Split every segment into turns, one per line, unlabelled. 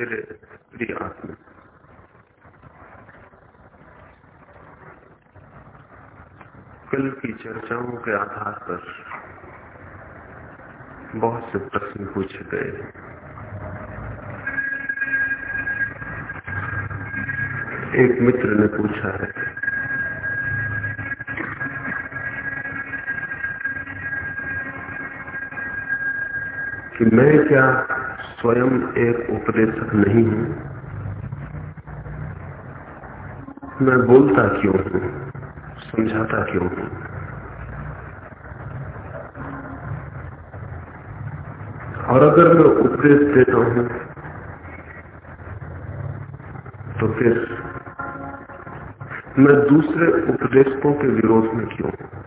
मेरे प्रिय आत्मा कल की चर्चाओं के आधार पर बहुत से प्रश्न पूछे गए एक मित्र ने पूछा है, कि मैं क्या स्वयं एक उपदेशक नहीं हूँ। मैं बोलता क्यों हूँ? समझाता क्यों हूँ? और अगर मैं उपदेश देता हूँ तो फिर मैं दूसरे उपदेशकों के विरोध में क्यों हूँ?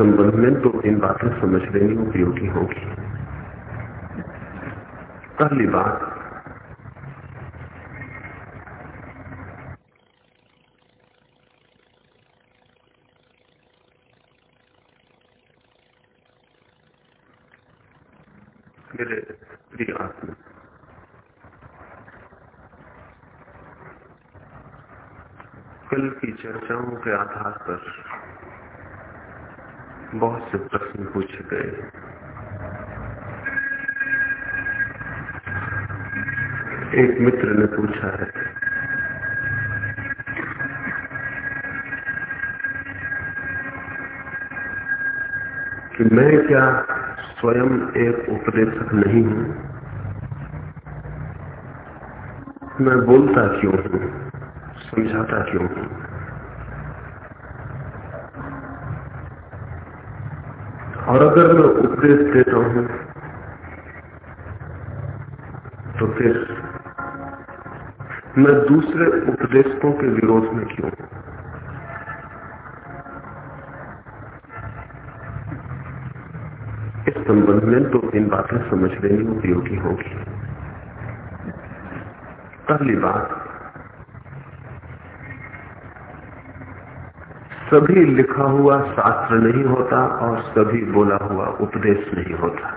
संबंध में तो इन बातें समझ लेनी उपयोगी होगी। पहली बात, मेरे प्रिय आत्मा, कल की चर्चाओं के आधार पर से प्रश्न पूछे गए। एक मित्र ने पूछा है, कि मैं क्या स्वयं एक उपदेशक नहीं हूँ? मैं बोलता क्यों हूँ? समझाता क्यों हूँ? और अगर मैं उपदेश देता हूँ तो फिर मैं दूसरे उपदेशकों के विरोध में क्यों? इस संबंध में तो इन बातें समझ लेनी उपयोगी होगी। पहली बात सभी लिखा हुआ शास्त्र नहीं होता और सभी बोला हुआ उपदेश नहीं होता।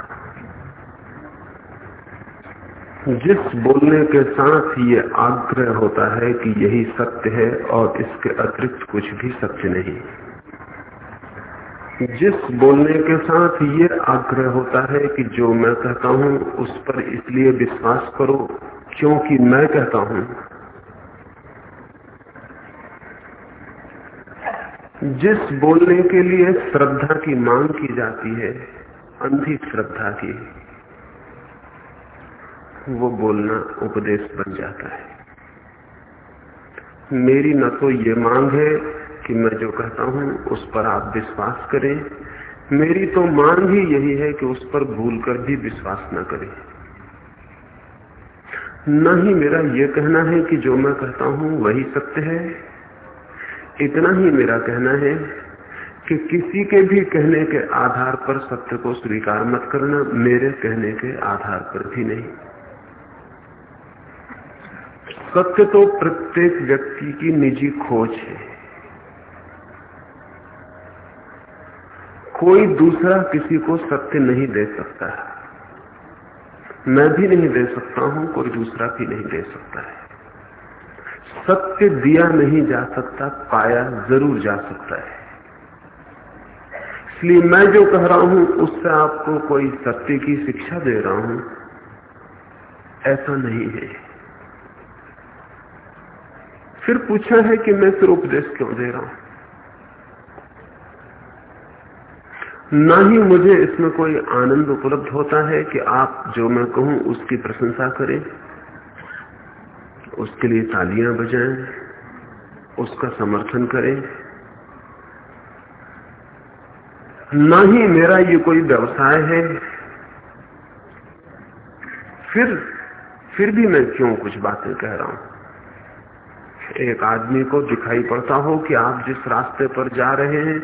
जिस बोलने के साथ ये आग्रह होता है कि यही सत्य है और इसके अतिरिक्त कुछ भी सत्य नहीं। जिस बोलने के साथ ये आग्रह होता है कि जो मैं कहता हूँ उस पर इसलिए विश्वास करो, क्योंकि मैं कहता हूँ जिस बोलने के लिए श्रद्धा की मांग की जाती है, अंधी श्रद्धा की, वो बोलना उपदेश बन जाता है। मेरी न तो ये मांग है कि मैं जो कहता हूँ, उस पर आप विश्वास करें। मेरी तो मांग ही यही है कि उस पर भूल कर भी विश्वास न करें। न ही मेरा यह कहना है कि जो मैं कहता हूँ वही सत्य है। इतना ही मेरा कहना है कि किसी के भी कहने के आधार पर सत्य को स्वीकार मत करना, मेरे कहने के आधार पर भी नहीं। सत्य तो प्रत्येक व्यक्ति की निजी खोज है। कोई दूसरा किसी को सत्य नहीं दे सकता। मैं भी नहीं दे सकता हूँ, कोई दूसरा भी नहीं दे सकता है। सत्य दिया नहीं जा सकता, पाया ज़रूर जा सकता है। इसलिए मैं जो कह रहा हूँ, उससे आपको कोई सत्य की शिक्षा दे रहा हूँ, ऐसा नहीं है। फिर पूछा है कि मैं फिर उपदेश क्यों दे रहा हूँ? ना ही मुझे इसमें कोई आनंद उपलब्ध होता है कि आप जो मैं कहूँ, उसकी प्रशंसा करें। उसके लिए तालियाँ बजाएँ, उसका समर्थन करें। ना ही मेरा ये कोई व्यवसाय है, फिर फिर भी मैं क्यों कुछ बातें कह रहा हूँ? एक आदमी को दिखाई पड़ता हो कि आप जिस रास्ते पर जा रहे हैं,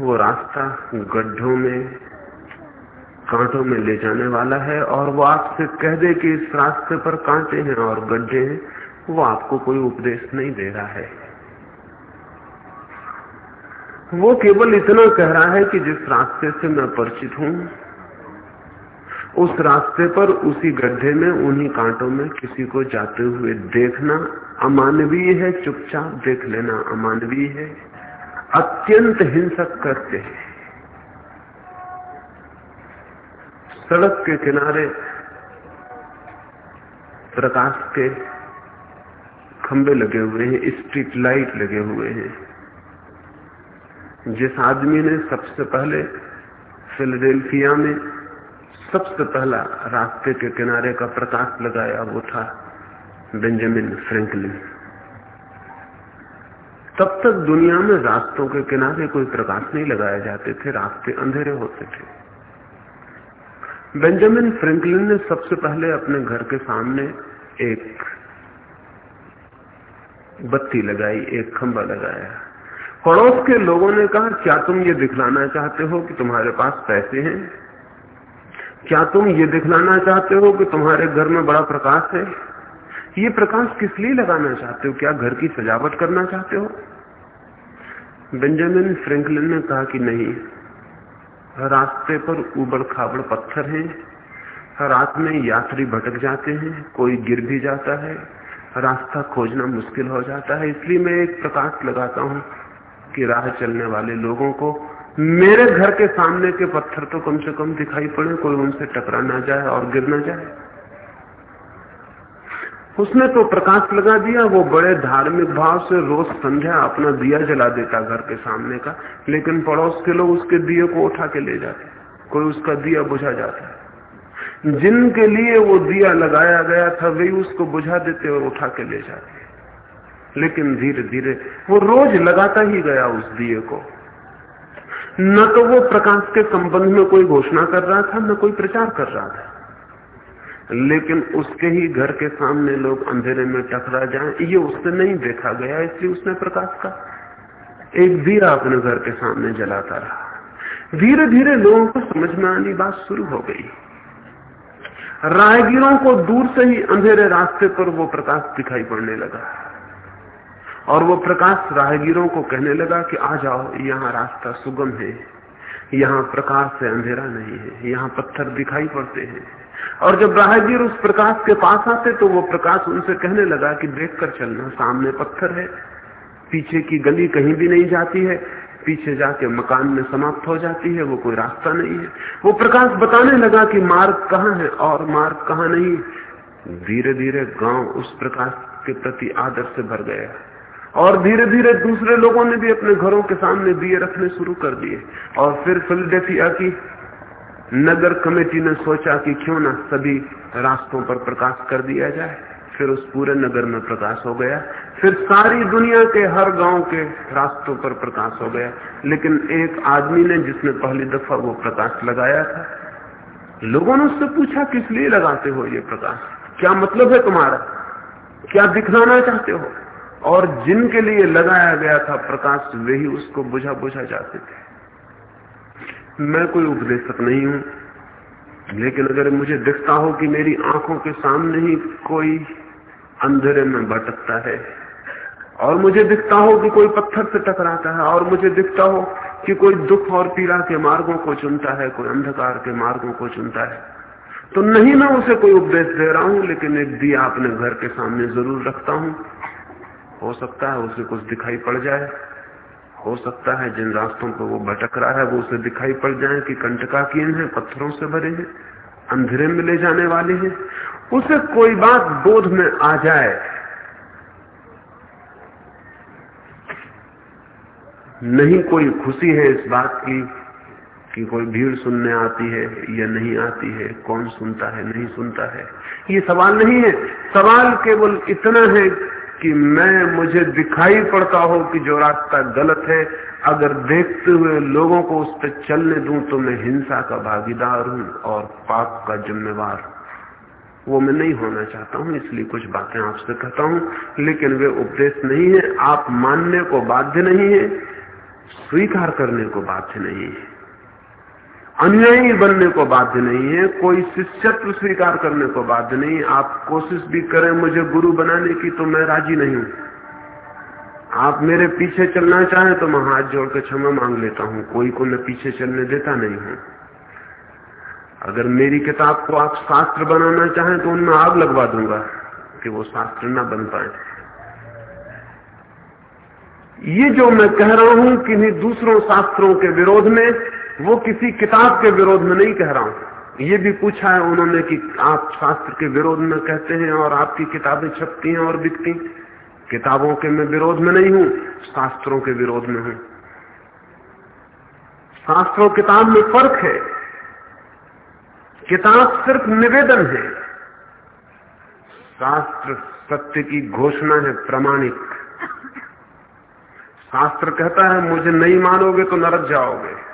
वो रास्ता गड्ढों में कांटों में ले जाने वाला है और वो आपसे कह दे कि इस रास्ते पर कांटे हैं और गड्ढे हैं, वो आपको कोई उपदेश नहीं दे रहा है। वो केवल इतना कह रहा है कि जिस रास्ते से मैं परिचित हूँ, उस रास्ते पर उसी गड्ढे में, उन्हीं कांटों में किसी को जाते हुए देखना अमानवीय है, चुपचाप देख लेना अमानवीय है। अत्यंत हिंसक करते हैं। सड़क के किनारे, प्रकाश के खंबे लगे हुए हैं स्ट्रीट लाइट लगे हुए हैं। जिस आदमी ने सबसे पहले फिलाडेल्फिया में सबसे पहला रास्ते के किनारे का प्रकाश लगाया वो था बेंजामिन फ्रैंकलिन। तब तक दुनिया में रास्तों के किनारे कोई प्रकाश नहीं लगाए जाते थे, रास्ते अंधेरे होते थे। बेंजामिन फ्रैंकलिन ने सबसे पहले अपने घर के सामने एक बत्ती लगाई, एक खंबा लगाया। पड़ोस के लोगों ने कहा, क्या तुम ये दिखलाना चाहते हो कि तुम्हारे पास पैसे हैं? क्या तुम ये दिखलाना चाहते हो कि तुम्हारे घर में बड़ा प्रकाश है? ये प्रकाश किस लिए लगाना चाहते हो? क्या घर की सजावट करना चाहते हो? बेंजामिन फ्रैंकलिन ने कहा कि नहीं रास्ते पर उबड़ खाबड़ पत्थर हैं। रात में यात्री भटक जाते हैं, कोई गिर भी जाता है। रास्ता खोजना मुश्किल हो जाता है, इसलिए मैं एक प्रकाश लगाता हूँ कि राह चलने वाले लोगों को मेरे घर के सामने के पत्थर तो कम से कम दिखाई पड़े, कोई उनसे टकरा ना जाए और गिर ना जाए। उसने तो प्रकाश लगा दिया, वो बड़े धार्मिक भाव से रोज संध्या अपना दिया जला देता घर के सामने का, लेकिन पड़ोस के लोग उसके दिए को उठा के ले जाते कोई उसका दिया बुझा जाता है। जिनके लिए वो दिया लगाया गया था, वे उसको बुझा देते और उठा के ले जाते लेकिन धीरे धीरे वो रोज लगाता ही गया उस दिए को। न तो वो प्रकाश के संबंध में कोई घोषणा कर रहा था, न कोई प्रचार कर रहा था। लेकिन उसके ही घर के सामने लोग अंधेरे में टकरा जाएँ, ये उससे नहीं देखा गया, इसलिए उसने प्रकाश का एक दिया अपने घर के सामने जलाता रहा। धीरे धीरे लोगों को समझ में आनी बात शुरू हो गई। राहगीरों को दूर से ही अंधेरे रास्ते पर वो प्रकाश दिखाई पड़ने लगा। और वो प्रकाश राहगीरों को कहने लगा कि आ जाओ, यहाँ रास्ता सुगम है, यहाँ प्रकाश से अंधेरा नहीं है, यहाँ पत्थर दिखाई पड़ते हैं। और जब राहगीर उस प्रकाश के पास आते तो वो प्रकाश उनसे कहने लगा कि देख कर चलना, सामने पत्थर है, पीछे की गली कहीं भी नहीं जाती है, पीछे जाके मकान में समाप्त हो जाती है, वो कोई रास्ता नहीं है। वो प्रकाश बताने लगा कि मार्ग कहाँ है और मार्ग कहाँ नहीं। धीरे धीरे गाँव उस प्रकाश के प्रति आदर से भर गया। और धीरे धीरे दूसरे लोगों ने भी अपने घरों के सामने दिए रखने शुरू कर दिए। और फिर फिलडेफिया की नगर कमेटी ने सोचा कि क्यों ना सभी रास्तों पर प्रकाश कर दिया जाए। फिर उस पूरे नगर में प्रकाश हो गया। फिर सारी दुनिया के हर गाँव के रास्तों पर प्रकाश हो गया। लेकिन एक आदमी ने जिसने पहली दफ़ा वो प्रकाश लगाया था, लोगों ने उससे पूछा, किस लिए लगाते हो ये प्रकाश? क्या मतलब है तुम्हारा? क्या दिखलाना चाहते हो? और जिनके लिए लगाया गया था प्रकाश, वे ही उसको बुझा बुझा जाते थे। मैं कोई उपदेशक नहीं हूँ। लेकिन अगर मुझे दिखता हो कि मेरी आँखों के सामने ही कोई अंधेरे में भटकता है, और मुझे दिखता हो कि कोई पत्थर से टकराता है, और मुझे दिखता हो कि कोई दुख और पीड़ा के मार्गों को चुनता है, कोई अंधकार के मार्गों को चुनता है तो नहीं मैं उसे कोई उपदेश दे रहा हूँ, लेकिन एक दिया अपने घर के सामने ज़रूर रखता हूँ। हो सकता है उसे कुछ दिखाई पड़ जाए। हो सकता है जिन रास्तों पर वो भटक रहा है वो उसे दिखाई पड़ जाए कि कंटका कंटकाकीन है, पत्थरों से भरे हैं, अंधेरे में ले जाने वाले हैं। उसे कोई बात बोध में आ जाए। नहीं कोई खुशी है इस बात की कि कोई भीड़ सुनने आती है या नहीं आती है, कौन सुनता है, नहीं सुनता है। ये सवाल नहीं है। सवाल केवल इतना है कि मैं, मुझे दिखाई पड़ता हो कि जो रास्ता गलत है, अगर देखते हुए लोगों को उस पर चलने दूँ तो मैं हिंसा का भागीदार हूँ और पाप का जिम्मेवार वो मैं नहीं होना चाहता हूँ, इसलिए कुछ बातें आपसे कहता हूँ, लेकिन वे उपदेश नहीं है। आप मानने को बाध्य नहीं है, स्वीकार करने को बाध्य नहीं है। अनुयायी बनने को बाध्य नहीं है, कोई शिष्यत्व स्वीकार करने को बाध्य नहीं आप कोशिश भी करें, मुझे गुरु बनाने की तो मैं राज़ी नहीं हूँ। आप मेरे पीछे चलना चाहें तो मैं हाथ जोड़ के क्षमा मांग लेता हूँ। कोई को मैं पीछे चलने देता नहीं हूँ। अगर मेरी किताब को आप शास्त्र बनाना चाहें तो उनमें आग लगवा दूँगा कि वो शास्त्र ना बन पाए। ये जो मैं कह रहा हूँ किन्हीं दूसरों शास्त्रों के विरोध में वो किसी किताब के विरोध में नहीं कह रहा हूँ। ये भी पूछा है उन्होंने कि आप शास्त्र के विरोध में कहते हैं और आपकी किताबें छपती हैं और बिकती किताबों के मैं विरोध में नहीं हूँ, शास्त्रों के विरोध में हूँ। शास्त्रों किताब में फ़र्क है। किताब सिर्फ़ निवेदन है। शास्त्र सत्य की घोषणा है, प्रमाणिक। शास्त्र कहता है, मुझे नहीं मानोगे तो नरक जाओगे।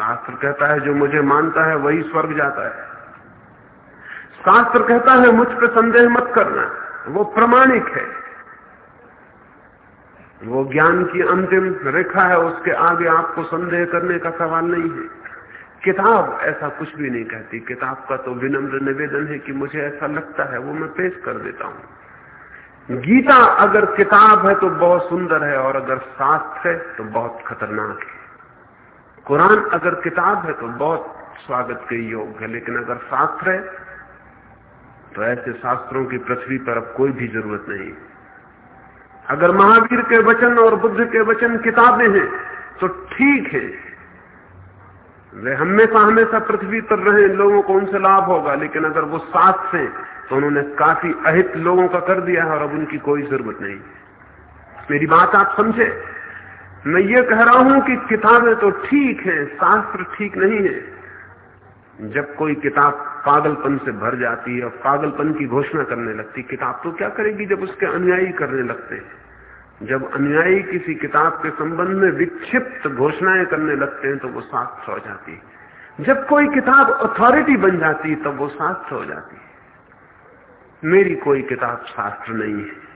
शास्त्र कहता है, जो मुझे मानता है, वही स्वर्ग जाता है। शास्त्र कहता है, मुझ पर संदेह मत करना। वो प्रमाणिक है। वो ज्ञान की अंतिम रेखा है, उसके आगे आपको संदेह करने का सवाल नहीं है। किताब ऐसा कुछ भी नहीं कहती। किताब का तो विनम्र निवेदन है कि मुझे ऐसा लगता है, वो मैं पेश कर देता हूँ। गीता अगर किताब है तो बहुत सुंदर है, और अगर शास्त्र है तो बहुत खतरनाक है। कुरान अगर किताब है तो बहुत स्वागत के योग है, लेकिन अगर शास्त्र है तो ऐसे शास्त्रों की पृथ्वी पर अब कोई भी ज़रूरत नहीं। अगर महावीर के वचन और बुद्ध के वचन किताबें हैं तो ठीक है। वे हमेशा हमेशा पृथ्वी पर रहे, लोगों को उनसे लाभ होगा, लेकिन अगर वो साथ से तो उन्होंने काफ़ी अहित लोगों का कर दिया है और अब उनकी कोई ज़रूरत नहीं। मेरी बात आप समझे? मैं ये कह रहा हूँ कि किताबें तो ठीक है, शास्त्र ठीक नहीं है। जब कोई किताब पागलपन से भर जाती है और पागलपन की घोषणा करने लगती, किताब तो क्या करेगी जब उसके अनुयायी करने लगते हैं? जब अनुयायी किसी किताब के संबंध में विक्षिप्त घोषणाएँ करने लगते हैं तो वो शास्त्र हो जाती है। जब कोई किताब अथॉरिटी बन जाती तब वो शास्त्र हो जाती है। मेरी कोई किताब शास्त्र नहीं है।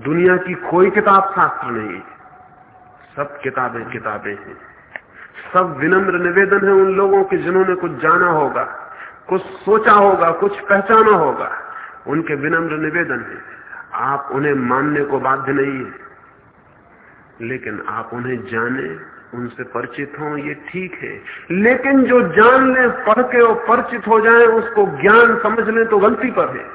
दुनिया की कोई किताब शास्त्र नहीं है। सब किताबें किताबें हैं। सब विनम्र निवेदन है उन लोगों के जिन्होंने कुछ जाना होगा, कुछ सोचा होगा, कुछ पहचाना होगा। उनके विनम्र निवेदन है। आप उन्हें मानने को बाध्य नहीं है। लेकिन आप उन्हें जाने, उनसे परिचित हो, ये ठीक है। लेकिन जो जान ले, पढ़ के और परिचित हो जाए, उसको ज्ञान समझ ले तो गलती पर है।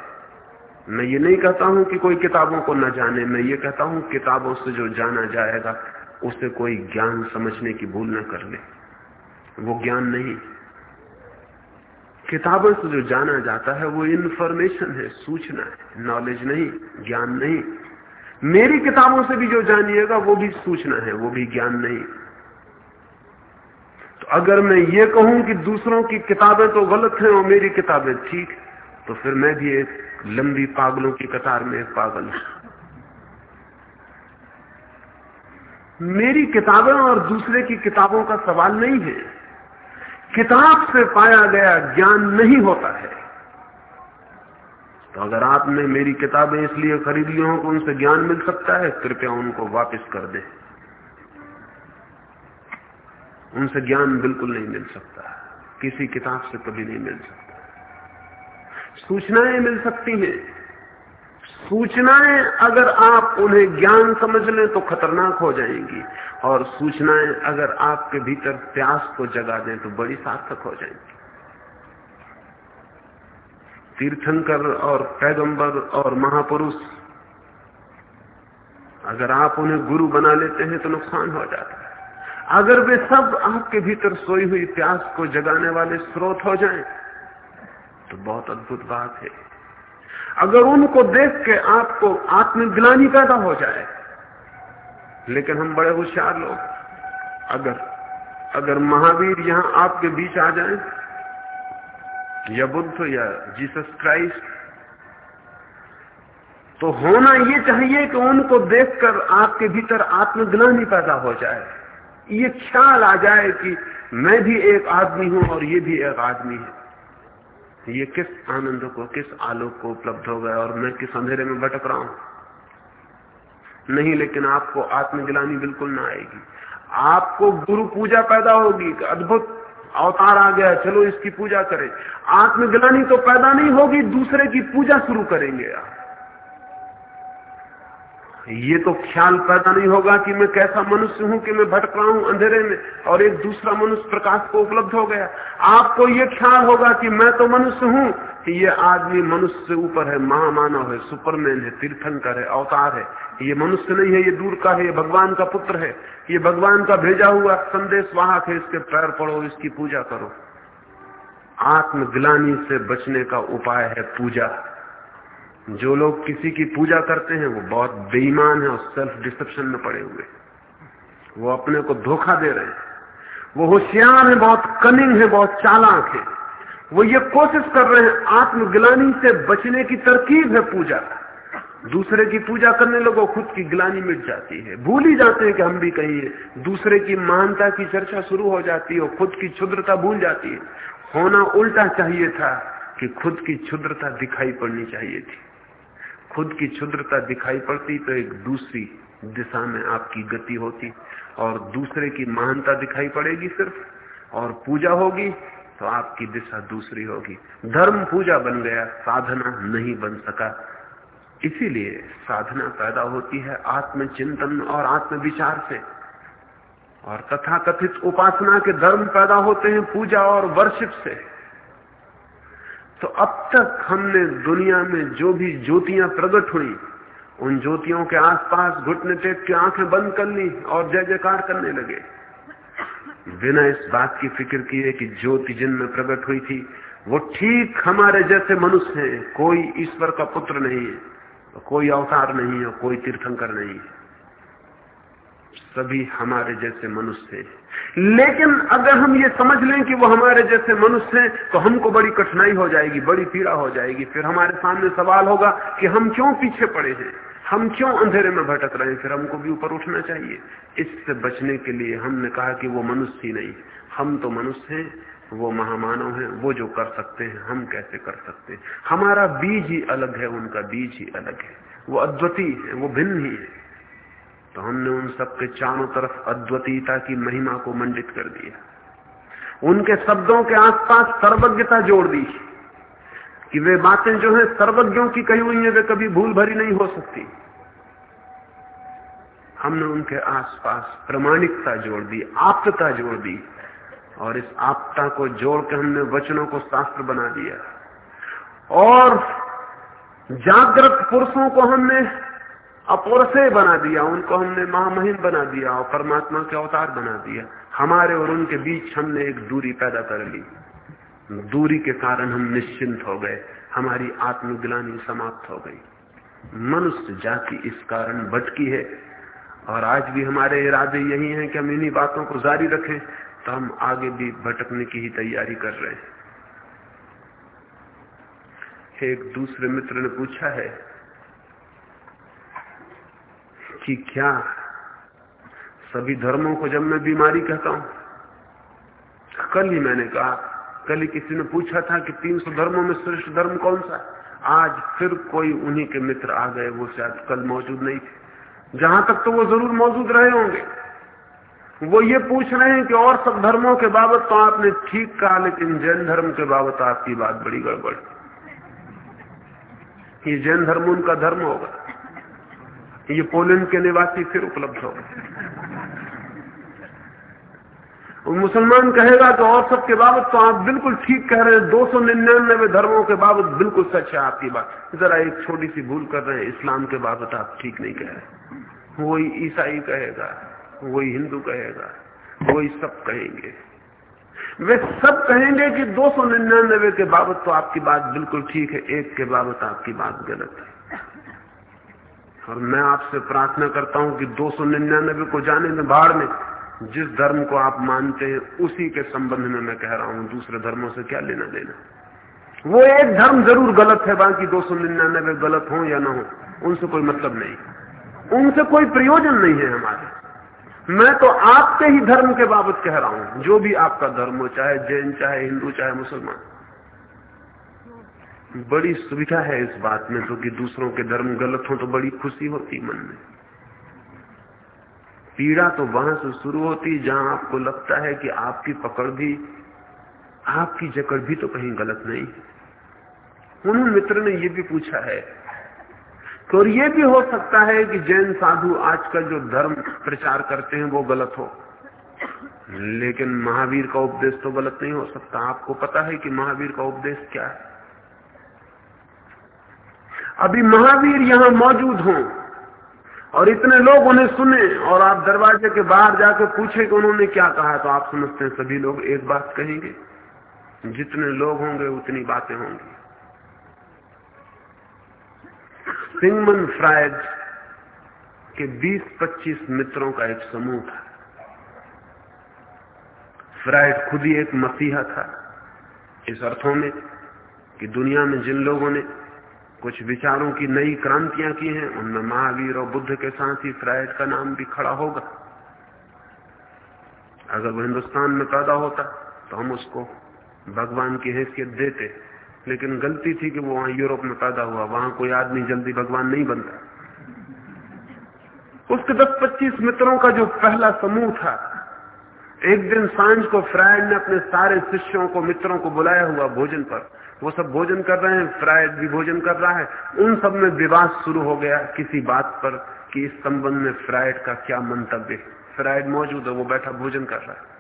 मैं ये नहीं कहता हूँ कि कोई किताबों को न जाने, मैं ये कहता हूँ किताबों से जो जाना जाएगा उसे कोई ज्ञान समझने की भूल न कर ले। वो ज्ञान नहीं। किताबों से जो जाना जाता है, वो इंफॉर्मेशन है, सूचना है नॉलेज नहीं, ज्ञान नहीं। मेरी किताबों से भी जो जानिएगा, वो भी सूचना है, वो भी ज्ञान नहीं। तो अगर मैं ये कहूँ कि दूसरों की किताबें तो गलत हैं और मेरी किताबें ठीक तो फिर मैं भी एक लंबी पागलों की कतार में एक पागल हूँ। मेरी किताबें और दूसरे की किताबों का सवाल नहीं है। किताब से पाया गया ज्ञान नहीं होता है। तो अगर आपने मेरी किताबें इसलिए खरीद ली हो कि उनसे ज्ञान मिल सकता है, कृपया उनको वापस कर दे। उनसे ज्ञान बिल्कुल नहीं मिल सकता। किसी किताब से कभी नहीं मिल सकता। सूचनाएँ मिल सकती हैं। सूचनाएँ अगर आप उन्हें ज्ञान समझ लें तो खतरनाक हो जाएँगी। और सूचनाएँ अगर आपके भीतर प्यास को जगा दें तो बड़ी सार्थक हो जाएँगी। तीर्थंकर और पैगंबर और महापुरुष, अगर आप उन्हें गुरु बना लेते हैं तो नुकसान हो जाता है। अगर वे सब आपके भीतर सोई हुई प्यास को जगाने वाले स्रोत हो जाएँ तो बहुत अद्भुत बात है। अगर उनको देख के आपको आत्मग्लानी पैदा हो जाए, लेकिन हम बड़े होशियार लोग, अगर अगर महावीर यहाँ आपके बीच आ जाए, या बुद्ध या जीसस क्राइस्ट तो होना ये चाहिए कि उनको देखकर आपके भीतर आत्मग्लानी पैदा हो जाए। ये ख्याल आ जाए कि मैं भी एक आदमी हूँ और ये भी एक आदमी है। ये किस आनंद को, किस आलोक को उपलब्ध हो गया और मैं किस अंधेरे में भटक रहा हूँ? नहीं, लेकिन आपको आत्मगिलानी बिल्कुल ना आएगी। आपको गुरु पूजा पैदा होगी अद्भुत अवतार आ गया, चलो इसकी पूजा करें। आत्मगिलानी तो पैदा नहीं होगी, दूसरे की पूजा शुरू करेंगे आप। ये तो ख्याल पैदा नहीं होगा कि मैं कैसा मनुष्य हूँ कि मैं भटक रहा हूँ अंधेरे में और एक दूसरा मनुष्य प्रकाश को उपलब्ध हो गया। आपको ये ख्याल होगा कि मैं तो मनुष्य हूँ कि ये आदमी मनुष्य से ऊपर है, महामानव है, सुपरमैन है, तीर्थंकर है, अवतार है। ये मनुष्य नहीं है, ये दूर का है, ये भगवान का पुत्र है। ये भगवान का भेजा हुआ संदेश वाहक है, इसके पैर पड़ो, इसकी पूजा करो। आत्मग्लानी से बचने का उपाय है पूजा। जो लोग किसी की पूजा करते हैं, वो बहुत बेईमान है और सेल्फ डिसेप्शन में पड़े हुए वो अपने को धोखा दे रहे हैं। वो होशियार है, बहुत कनिंग है, बहुत चालाक है। वो ये कोशिश कर रहे हैं, आत्मग्लानी से बचने की तरकीब है पूजा। दूसरे की पूजा करने लोगों खुद की ग्लानी मिट जाती है। भूल ही जाते हैं कि हम भी कहीं दूसरे की महानता की चर्चा शुरू हो जाती है और खुद की क्षुद्रता भूल जाती है। होना उल्टा चाहिए था कि खुद की क्षुद्रता दिखाई पड़नी चाहिए थी। खुद की क्षुद्रता दिखाई पड़ती तो एक दूसरी दिशा में आपकी गति होती और दूसरे की महानता दिखाई पड़ेगी सिर्फ़। और पूजा होगी तो आपकी दिशा दूसरी होगी। धर्म पूजा बन गया, साधना नहीं बन सका। इसीलिए साधना पैदा होती है आत्मचिंतन और आत्मविचार से। और तथाकथित उपासना के धर्म पैदा होते हैं पूजा और वर्षिप से। तो अब तक हमने दुनिया में जो भी ज्योतियाँ प्रकट हुई, उन ज्योतियों के आसपास घुटने टेक के आँखें बंद कर ली और जय जयकार करने लगे। बिना इस बात की फ़िक्र किए कि ज्योति जिनमें प्रकट हुई थी, वो ठीक हमारे जैसे मनुष्य हैं। कोई ईश्वर का पुत्र नहीं है, कोई अवतार नहीं है, कोई तीर्थंकर नहीं है। सभी हमारे जैसे मनुष्य लेकिन अगर हम ये समझ लें कि वो हमारे जैसे मनुष्य हैं तो हमको बड़ी कठिनाई हो जाएगी, बड़ी पीड़ा हो जाएगी। फिर हमारे सामने सवाल होगा कि हम क्यों पीछे पड़े हैं? हम क्यों अंधेरे में भटक रहे हैं? फिर हमको भी ऊपर उठना चाहिए। इससे बचने के लिए हमने कहा कि वो मनुष्य ही नहीं। हम तो मनुष्य हैं, वो महामानव हैं, वो जो कर सकते हैं, हम कैसे कर सकते हैं? हमारा बीज ही अलग है, उनका बीज ही अलग है। वो अद्वितीय है, वो भिन्न ही है। तो हमने उन सबके चारों तरफ़ अद्वितीयता की महिमा को मंडित कर दिया। उनके शब्दों के आसपास सर्वज्ञता जोड़ दी कि वे बातें जो हैं सर्वज्ञों की कही हुई हैं, वे कभी भूल भरी नहीं हो सकती। हमने उनके आसपास प्रमाणिकता जोड़ दी आपता जोड़ दी और इस आपता को जोड़ के हमने वचनों को शास्त्र बना दिया। और जागृत पुरुषों को हमने अपौरसे बना दिया, उनको हमने महामहिम बना दिया और परमात्मा के अवतार बना दिया। हमारे और उनके बीच हमने एक दूरी पैदा कर ली। दूरी के कारण हम निश्चिंत हो गए, हमारी आत्मग्लानी समाप्त हो गई। मनुष्य जाति इस कारण भटकी है और आज भी हमारे इरादे यही हैं कि हम इन्हीं बातों को जारी रखें तो हम आगे भी भटकने की ही तैयारी कर रहे हैं। एक दूसरे मित्र ने पूछा है कि क्या? सभी धर्मों को जब मैं बीमारी कहता हूँ, कल ही मैंने कहा, कल ही किसी ने पूछा था कि 300 धर्मों में श्रेष्ठ धर्म कौन सा आज फिर कोई उन्हीं के मित्र आ गए, वो शायद कल मौजूद नहीं थे। जहाँ तक तो वो ज़रूर मौजूद रहे होंगे। वो ये पूछ रहे हैं कि और सब धर्मों के बाबत तो आपने ठीक कहा, लेकिन जैन धर्म के बाबत आपकी बात बड़ी गड़बड़। ये जैन धर्म उनका धर्म होगा। ये पोलैंड के निवासी फिर उपलब्ध हो। मुसलमान कहेगा तो और सबके बाबत तो आप बिल्कुल ठीक कह रहे हैं, दो सौ निन्यानवे धर्मों के बाबत बिल्कुल सच है आपकी बात। जरा एक छोटी सी भूल कर रहे हैं, इस्लाम के बाबत आप ठीक नहीं कह रहे। वही ईसाई कहेगा, वही हिंदू कहेगा, वही सब कहेंगे। वे सब कहेंगे कि दो सौ निन्यानवे के बाबत तो आपकी बात बिल्कुल ठीक है, एक के बाबत आपकी बात गलत है। और मैं आपसे प्रार्थना करता हूँ कि दो सौ निन्यानबे को जाने में, बाढ़ में, जिस धर्म को आप मानते हैं, उसी के संबंध में मैं कह रहा हूँ, दूसरे धर्मों से क्या लेना देना। वो एक धर्म ज़रूर गलत है, बाकी दो सौ निन्यानबे गलत हो या ना हो, उनसे कोई मतलब नहीं। उनसे कोई प्रयोजन नहीं है हमारे। मैं तो आपके ही धर्म के बाबत कह रहा हूँ, जो भी आपका धर्म हो, चाहे जैन, चाहे हिंदू, चाहे मुसलमान। बड़ी सुविधा है इस बात में तो कि दूसरों के धर्म गलत हो तो बड़ी खुशी होती मन में। पीड़ा तो वहाँ से शुरू होती, जहाँ आपको लगता है कि आपकी पकड़ भी, आपकी जकड़ भी तो कहीं गलत नहीं। उन्होंने मित्र ने यह भी पूछा है तो ये भी हो सकता है कि जैन साधु आजकल जो धर्म प्रचार करते हैं वो गलत हो। लेकिन महावीर का उपदेश तो गलत नहीं हो सकता। आपको पता है कि महावीर का उपदेश क्या है? अभी महावीर यहाँ मौजूद हों और इतने लोग उन्हें सुने और आप दरवाजे के बाहर जाकर पूछे कि उन्होंने क्या कहा तो आप समझते हैं सभी लोग एक बात कहेंगे, जितने लोग होंगे उतनी बातें होंगी। सिंगमन फ्रायड के 20-25 मित्रों का एक समूह था। फ्रायड खुद ही एक मसीहा था, इस अर्थों में कि दुनिया में जिन लोगों ने कुछ विचारों की नई क्रांतियाँ की हैं, उनमें महावीर और बुद्ध के साथ ही फ्रायड का नाम भी खड़ा होगा। अगर वो हिंदुस्तान में पैदा होता तो हम उसको भगवान की हैसियत देते। लेकिन गलती थी कि वो वहाँ यूरोप में पैदा हुआ, वहाँ कोई आदमी जल्दी भगवान नहीं बनता। उसके दस पच्चीस मित्रों का जो पहला समूह था एक दिन साँझ को फ्रायड ने अपने सारे शिष्यों को, मित्रों को बुलाया हुआ भोजन पर। वो सब भोजन कर रहे हैं, फ्रायड भी भोजन कर रहा है। उन सब में विवाद शुरू हो गया किसी बात पर कि इस संबंध में फ्रायड का क्या मंतव्य फ्रायड मौजूद है, वो बैठा भोजन कर रहा है।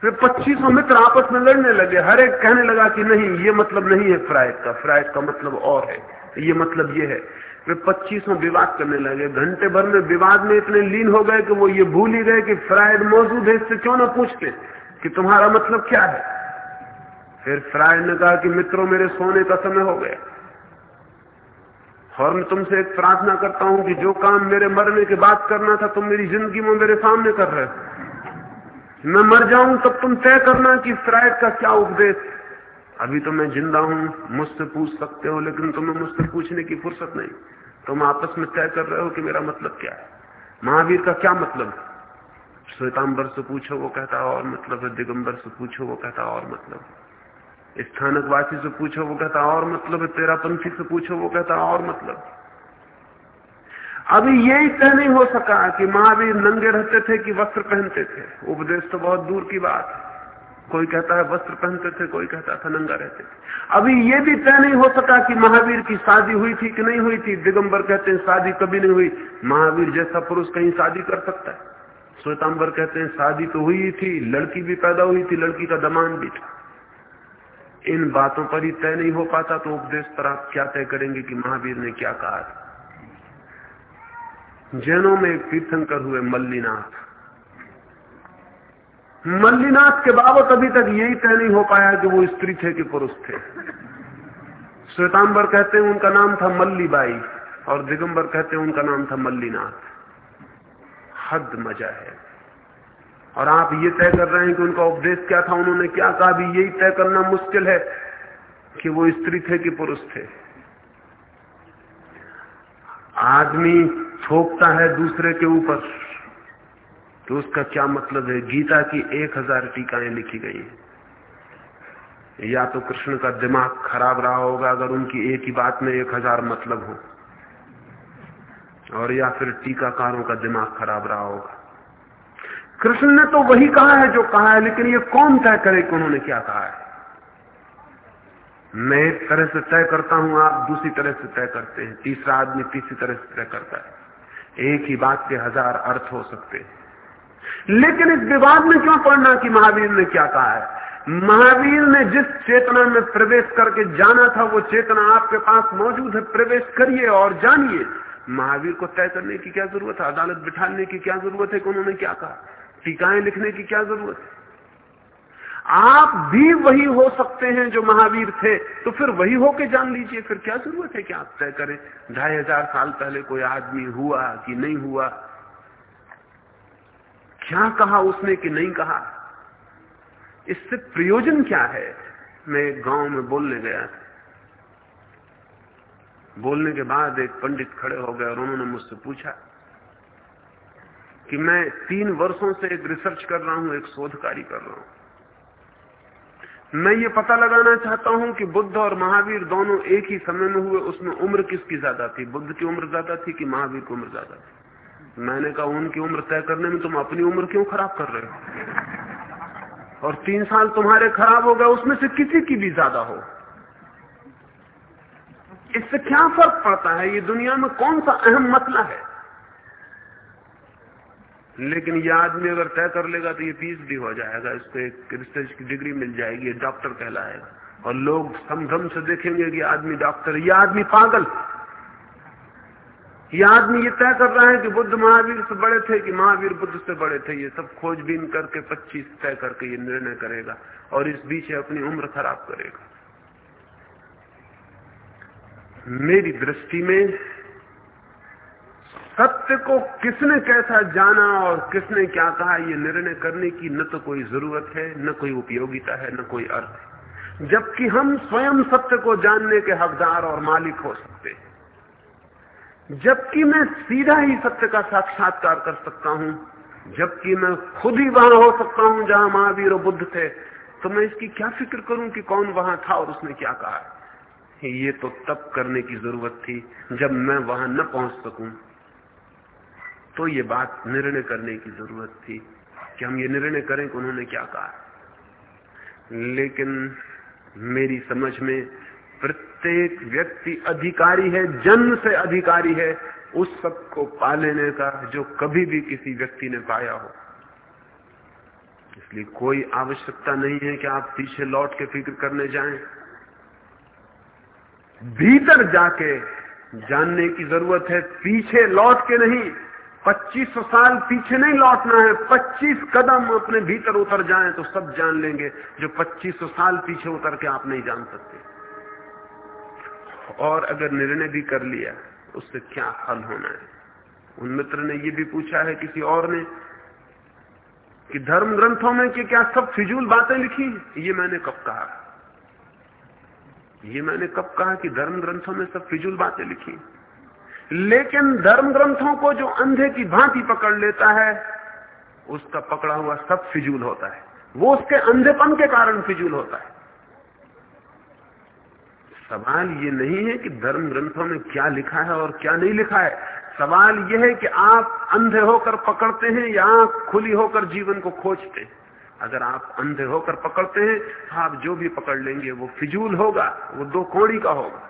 फिर पच्चीसों मित्र आपस में लड़ने लगे। हर एक कहने लगा कि नहीं, ये मतलब नहीं है फ्राइड का। फ्राइड का मतलब और है। ये मतलब ये है वे पच्चीसों विवाद करने लगे। घंटे भर में विवाद में इतने लीन हो गए कि वो ये भूल ही गए कि फ्राइड मौजूद है, इससे क्यों ना पूछते कि तुम्हारा मतलब क्या है? फिर फ्राइड ने कहा कि मित्रों, मेरे सोने का समय हो गया। और मैं तुमसे एक प्रार्थना करता हूँ कि जो काम मेरे मरने के बाद करना था, तुम मेरी ज़िंदगी में मेरे सामने कर रहे हो। मैं मर जाऊँ, तब तुम तय करना कि फ्राइड का क्या उपदेश अभी तो मैं ज़िंदा हूँ, मुझसे पूछ सकते हो, लेकिन तुम्हें मुझसे पूछने की फुर्सत नहीं। तुम आपस में तय कर रहे हो कि मेरा मतलब क्या है। महावीर का क्या मतलब? श्वेतांबर से पूछो, वो कहता, और मतलब है। दिगंबर से पूछो, वो कहता, और मतलब स्थानकवासी से पूछो, वो कहता, और मतलब है। तेरा पंथी से पूछो, वो कहता, और मतलब अभी यही तय नहीं हो सका कि महावीर नंगे रहते थे कि वस्त्र पहनते थे। उपदेश तो बहुत दूर की बात है। कोई कहता है वस्त्र पहनते थे, कोई कहता था नंगा रहते थे। अभी ये भी तय नहीं हो सका कि महावीर की शादी हुई थी कि नहीं हुई थी। दिगंबर कहते हैं, शादी कभी नहीं हुई। महावीर जैसा पुरुष कहीं शादी कर सकता है। श्वेतांबर कहते हैं, शादी तो हुई थी, लड़की भी पैदा हुई थी, लड़की का दमान भी था। इन बातों पर ही तय नहीं हो पाता तो उपदेश पर आप क्या तय करेंगे कि महावीर ने क्या कहा जैनों में एक तीर्थंकर हुए मल्लीनाथ। मल्लीनाथ के बाबत अभी तक यही तय नहीं हो पाया कि वो स्त्री थे कि पुरुष थे। श्वेतांबर कहते हैं उनका नाम था मल्लीबाई और दिगंबर कहते हैं उनका नाम था मल्लीनाथ। हद मज़ा है। और आप ये तय कर रहे हैं कि उनका उपदेश क्या था, उन्होंने क्या कहा भी यही तय करना मुश्किल है कि वो स्त्री थे कि पुरुष थे। आदमी थोपता है दूसरे के ऊपर। तो उसका क्या मतलब है? गीता की एक हज़ार टीकाएँ लिखी गई है। या तो कृष्ण का दिमाग खराब रहा होगा अगर उनकी एक ही बात में एक हज़ार मतलब हो। और या फिर टीकाकारों का दिमाग खराब रहा होगा। कृष्ण ने तो वही कहा है जो कहा है, लेकिन ये कौन तय करे कि उन्होंने क्या कहा है? मैं एक तरह से तय करता हूँ, आप दूसरी तरह से तय करते हैं। तीसरा आदमी तीसरी तरह से तय करता है। एक ही बात के हज़ार अर्थ हो सकते हैं। लेकिन इस विवाद में क्यों पढ़ना कि महावीर ने क्या कहा है? महावीर ने जिस चेतना में प्रवेश करके जाना था, वो चेतना आपके पास मौजूद है। प्रवेश करिए और जानिए। महावीर को तय करने की क्या ज़रूरत है? अदालत बिठाने की क्या ज़रूरत है कि उन्होंने क्या कहा? टीकाएँ लिखने की क्या ज़रूरत है? आप भी वही हो सकते हैं जो महावीर थे तो फिर वही होके जान लीजिए। फिर क्या ज़रूरत है कि आप तय करें? ढाई हज़ार साल पहले कोई आदमी हुआ कि नहीं हुआ? क्या कहा उसने कि नहीं कहा? इससे प्रयोजन क्या है? मैं गाँव में बोलने गया था। बोलने के बाद एक पंडित खड़े हो गए और उन्होंने मुझसे पूछा कि मैं तीन वर्षों से एक रिसर्च कर रहा हूँ, एक शोध कार्य कर रहा हूँ। मैं ये पता लगाना चाहता हूँ कि बुद्ध और महावीर दोनों एक ही समय में हुए, उसमें उम्र किसकी ज़्यादा थी? बुद्ध की उम्र ज़्यादा थी कि महावीर की उम्र ज़्यादा थी? मैंने कहा, उनकी उम्र तय करने में तुम अपनी उम्र क्यों खराब कर रहे हो? और तीन साल तुम्हारे खराब हो गए, उसमें से किसी की भी ज़्यादा हो। इससे क्या फ़र्क पड़ता है? ये दुनिया में कौन सा अहम मसला है? लेकिन ये आदमी अगर तय कर लेगा तो ये पीस भी हो जाएगा, इसको एक रिसर्च की डिग्री मिल जाएगी डॉक्टर कहलाएगा। और लोग संभ्रम से देखेंगे कि आदमी डॉक्टर ये आदमी पागल ये आदमी ये तय कर रहा है कि बुद्ध महावीर से बड़े थे कि महावीर बुद्ध से बड़े थे, ये सब खोजबीन करके 25 तय करके ये निर्णय करेगा और इस बीच अपनी उम्र खराब करेगा। मेरी दृष्टि में सत्य को किसने कैसा जाना और किसने क्या कहा, ये निर्णय करने की न तो कोई ज़रूरत है, न कोई उपयोगिता है, न कोई अर्थ जबकि हम स्वयं सत्य को जानने के हकदार और मालिक हो सकते हैं। जबकि मैं सीधा ही सत्य का साक्षात्कार कर सकता हूँ, जबकि मैं खुद ही वहाँ हो सकता हूँ जहाँ महावीर और बुद्ध थे तो मैं इसकी क्या फ़िक्र करूँ कि कौन वहाँ था और उसने क्या कहा? ये तो तब करने की ज़रूरत थी, जब मैं वहाँ न पहुँच सकूँ। तो ये बात निर्णय करने की ज़रूरत थी कि हम ये निर्णय करें कि उन्होंने क्या कहा। लेकिन मेरी समझ में प्रत्येक व्यक्ति अधिकारी है जन्म से अधिकारी है, उस सबको पा लेने का जो कभी भी किसी व्यक्ति ने पाया हो। इसलिए कोई आवश्यकता नहीं है कि आप पीछे लौट के फ़िक्र करने जाएँ। भीतर जाके जानने की ज़रूरत है, पीछे लौट के नहीं 2500 साल पीछे नहीं लौटना है 25 कदम अपने भीतर उतर जाएँ तो सब जान लेंगे, जो 2500 साल पीछे उतर के आप नहीं जान सकते। और अगर निर्णय भी कर लिया, उससे क्या हल होना है? उन मित्र ने ये भी पूछा है किसी और ने कि धर्म ग्रंथों में कि क्या सब फिजूल बातें लिखी ये मैंने कब कहा? ये मैंने कब कहा कि धर्म ग्रंथों में सब फिजूल बातें लिखी लेकिन धर्म ग्रंथों को जो अंधे की भांति पकड़ लेता है, उसका पकड़ा हुआ सब फिजूल होता है। वो उसके अंधेपन के कारण फिजूल होता है। सवाल ये नहीं है कि धर्म ग्रंथों में क्या लिखा है और क्या नहीं लिखा है। सवाल यह है कि आप अंधे होकर पकड़ते हैं या खुली होकर जीवन को खोजते हैं? अगर आप अंधे होकर पकड़ते हैं तो आप जो भी पकड़ लेंगे, वो फिजूल होगा, वो दो कौड़ी का होगा।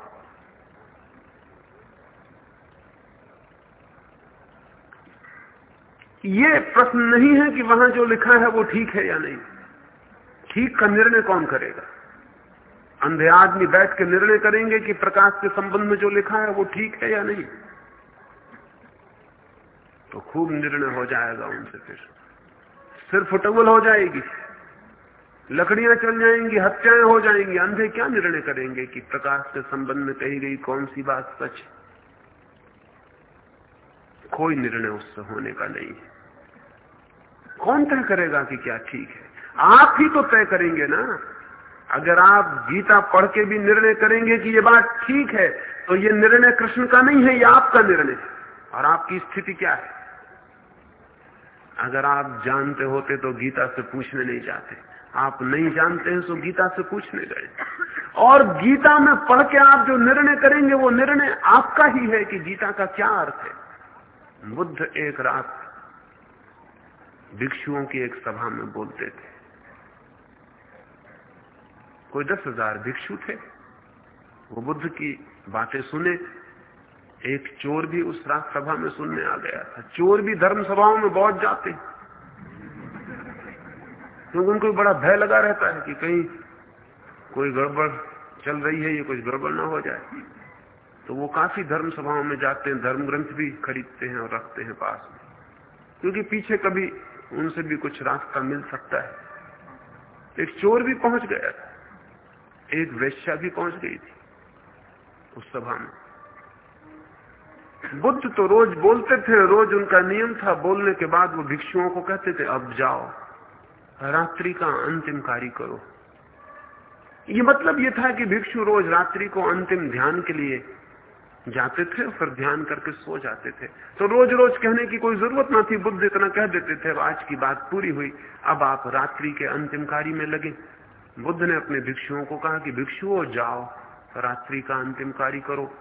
ये प्रश्न नहीं है कि वहाँ जो लिखा है वो ठीक है या नहीं। ठीक का निर्णय कौन करेगा? अंधे आदमी बैठ के निर्णय करेंगे कि प्रकाश के संबंध में जो लिखा है वो ठीक है या नहीं। तो खूब निर्णय हो जाएगा उनसे फिर। सिर फुटबल हो जाएगी। लकड़ियाँ चल जाएँगी, हत्याएँ हो जाएँगी। अंधे क्या निर्णय करेंगे कि प्रकाश के संबंध में कही गई कौन सी बात सच कोई निर्णय उससे होने का नहीं है। कौन तय करेगा कि क्या ठीक है? आप ही तो तय करेंगे ना। अगर आप गीता पढ़ के भी निर्णय करेंगे कि ये बात ठीक है तो ये निर्णय कृष्ण का नहीं है, ये आपका निर्णय है। और आपकी स्थिति क्या है? अगर आप जानते होते तो गीता से पूछने नहीं जाते। आप नहीं जानते हैं तो गीता से पूछने गए। और गीता में पढ़ के आप जो निर्णय करेंगे, वो निर्णय आपका ही है कि गीता का क्या अर्थ है। बुद्ध एक रात भिक्षुओं की एक सभा में बोलते थे कोई दस हज़ार भिक्षु थे। वो बुद्ध की बातें सुने, एक चोर भी उस रात सभा में सुनने आ गया था। चोर भी धर्म सभाओं में बहुत जाते क्योंकि उनको बड़ा भय लगा रहता है कि कहीं कोई गड़बड़ चल रही है, ये कुछ गड़बड़ ना हो जाए। तो वो काफ़ी धर्म सभाओं में जाते हैं, धर्म ग्रंथ भी खरीदते हैं और रखते हैं पास में। क्योंकि पीछे कभी उनसे भी कुछ रास्ता मिल सकता है। एक चोर भी पहुँच गया था। एक वेश्या भी पहुँच गई थी उस सभा में। बुद्ध तो रोज बोलते थे, रोज उनका नियम था। बोलने के बाद वो भिक्षुओं को कहते थे, अब जाओ, रात्रि का अंतिम कार्य करो। ये मतलब ये था कि भिक्षु रोज रात्रि को अंतिम ध्यान के लिए जाते थे फिर ध्यान करके सो जाते थे। तो रोज रोज कहने की कोई ज़रूरत ना थी। बुद्ध इतना कह देते थे आज की बात पूरी हुई, अब आप रात्रि के अंतिम कार्य में लगे। बुद्ध ने अपने भिक्षुओं को कहा कि भिक्षुओं जाओ, रात्रि का अंतिम कार्य करो।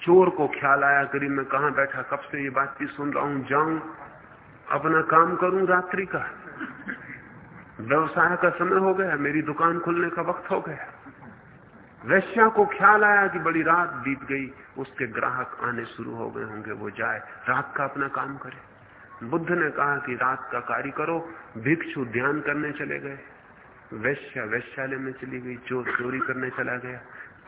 चोर को ख्याल आया करीब मैं कहा बैठा, कब से ये बातचीत सुन रहा हूँ, जाऊँ, अपना काम करूँ रात्रि का। व्यवसाय का समय हो गया, मेरी दुकान खुलने का वक्त हो गया। वैश्या को ख्याल आया कि बड़ी रात बीत गई, उसके ग्राहक आने शुरू हो गए होंगे, वो जाए, रात का अपना काम करे। बुद्ध ने कहा कि रात का कार्य करो, भिक्षु ध्यान करने चले गए। वैश्या वैश्यालय में चली गई चोर चोरी करने चला गया।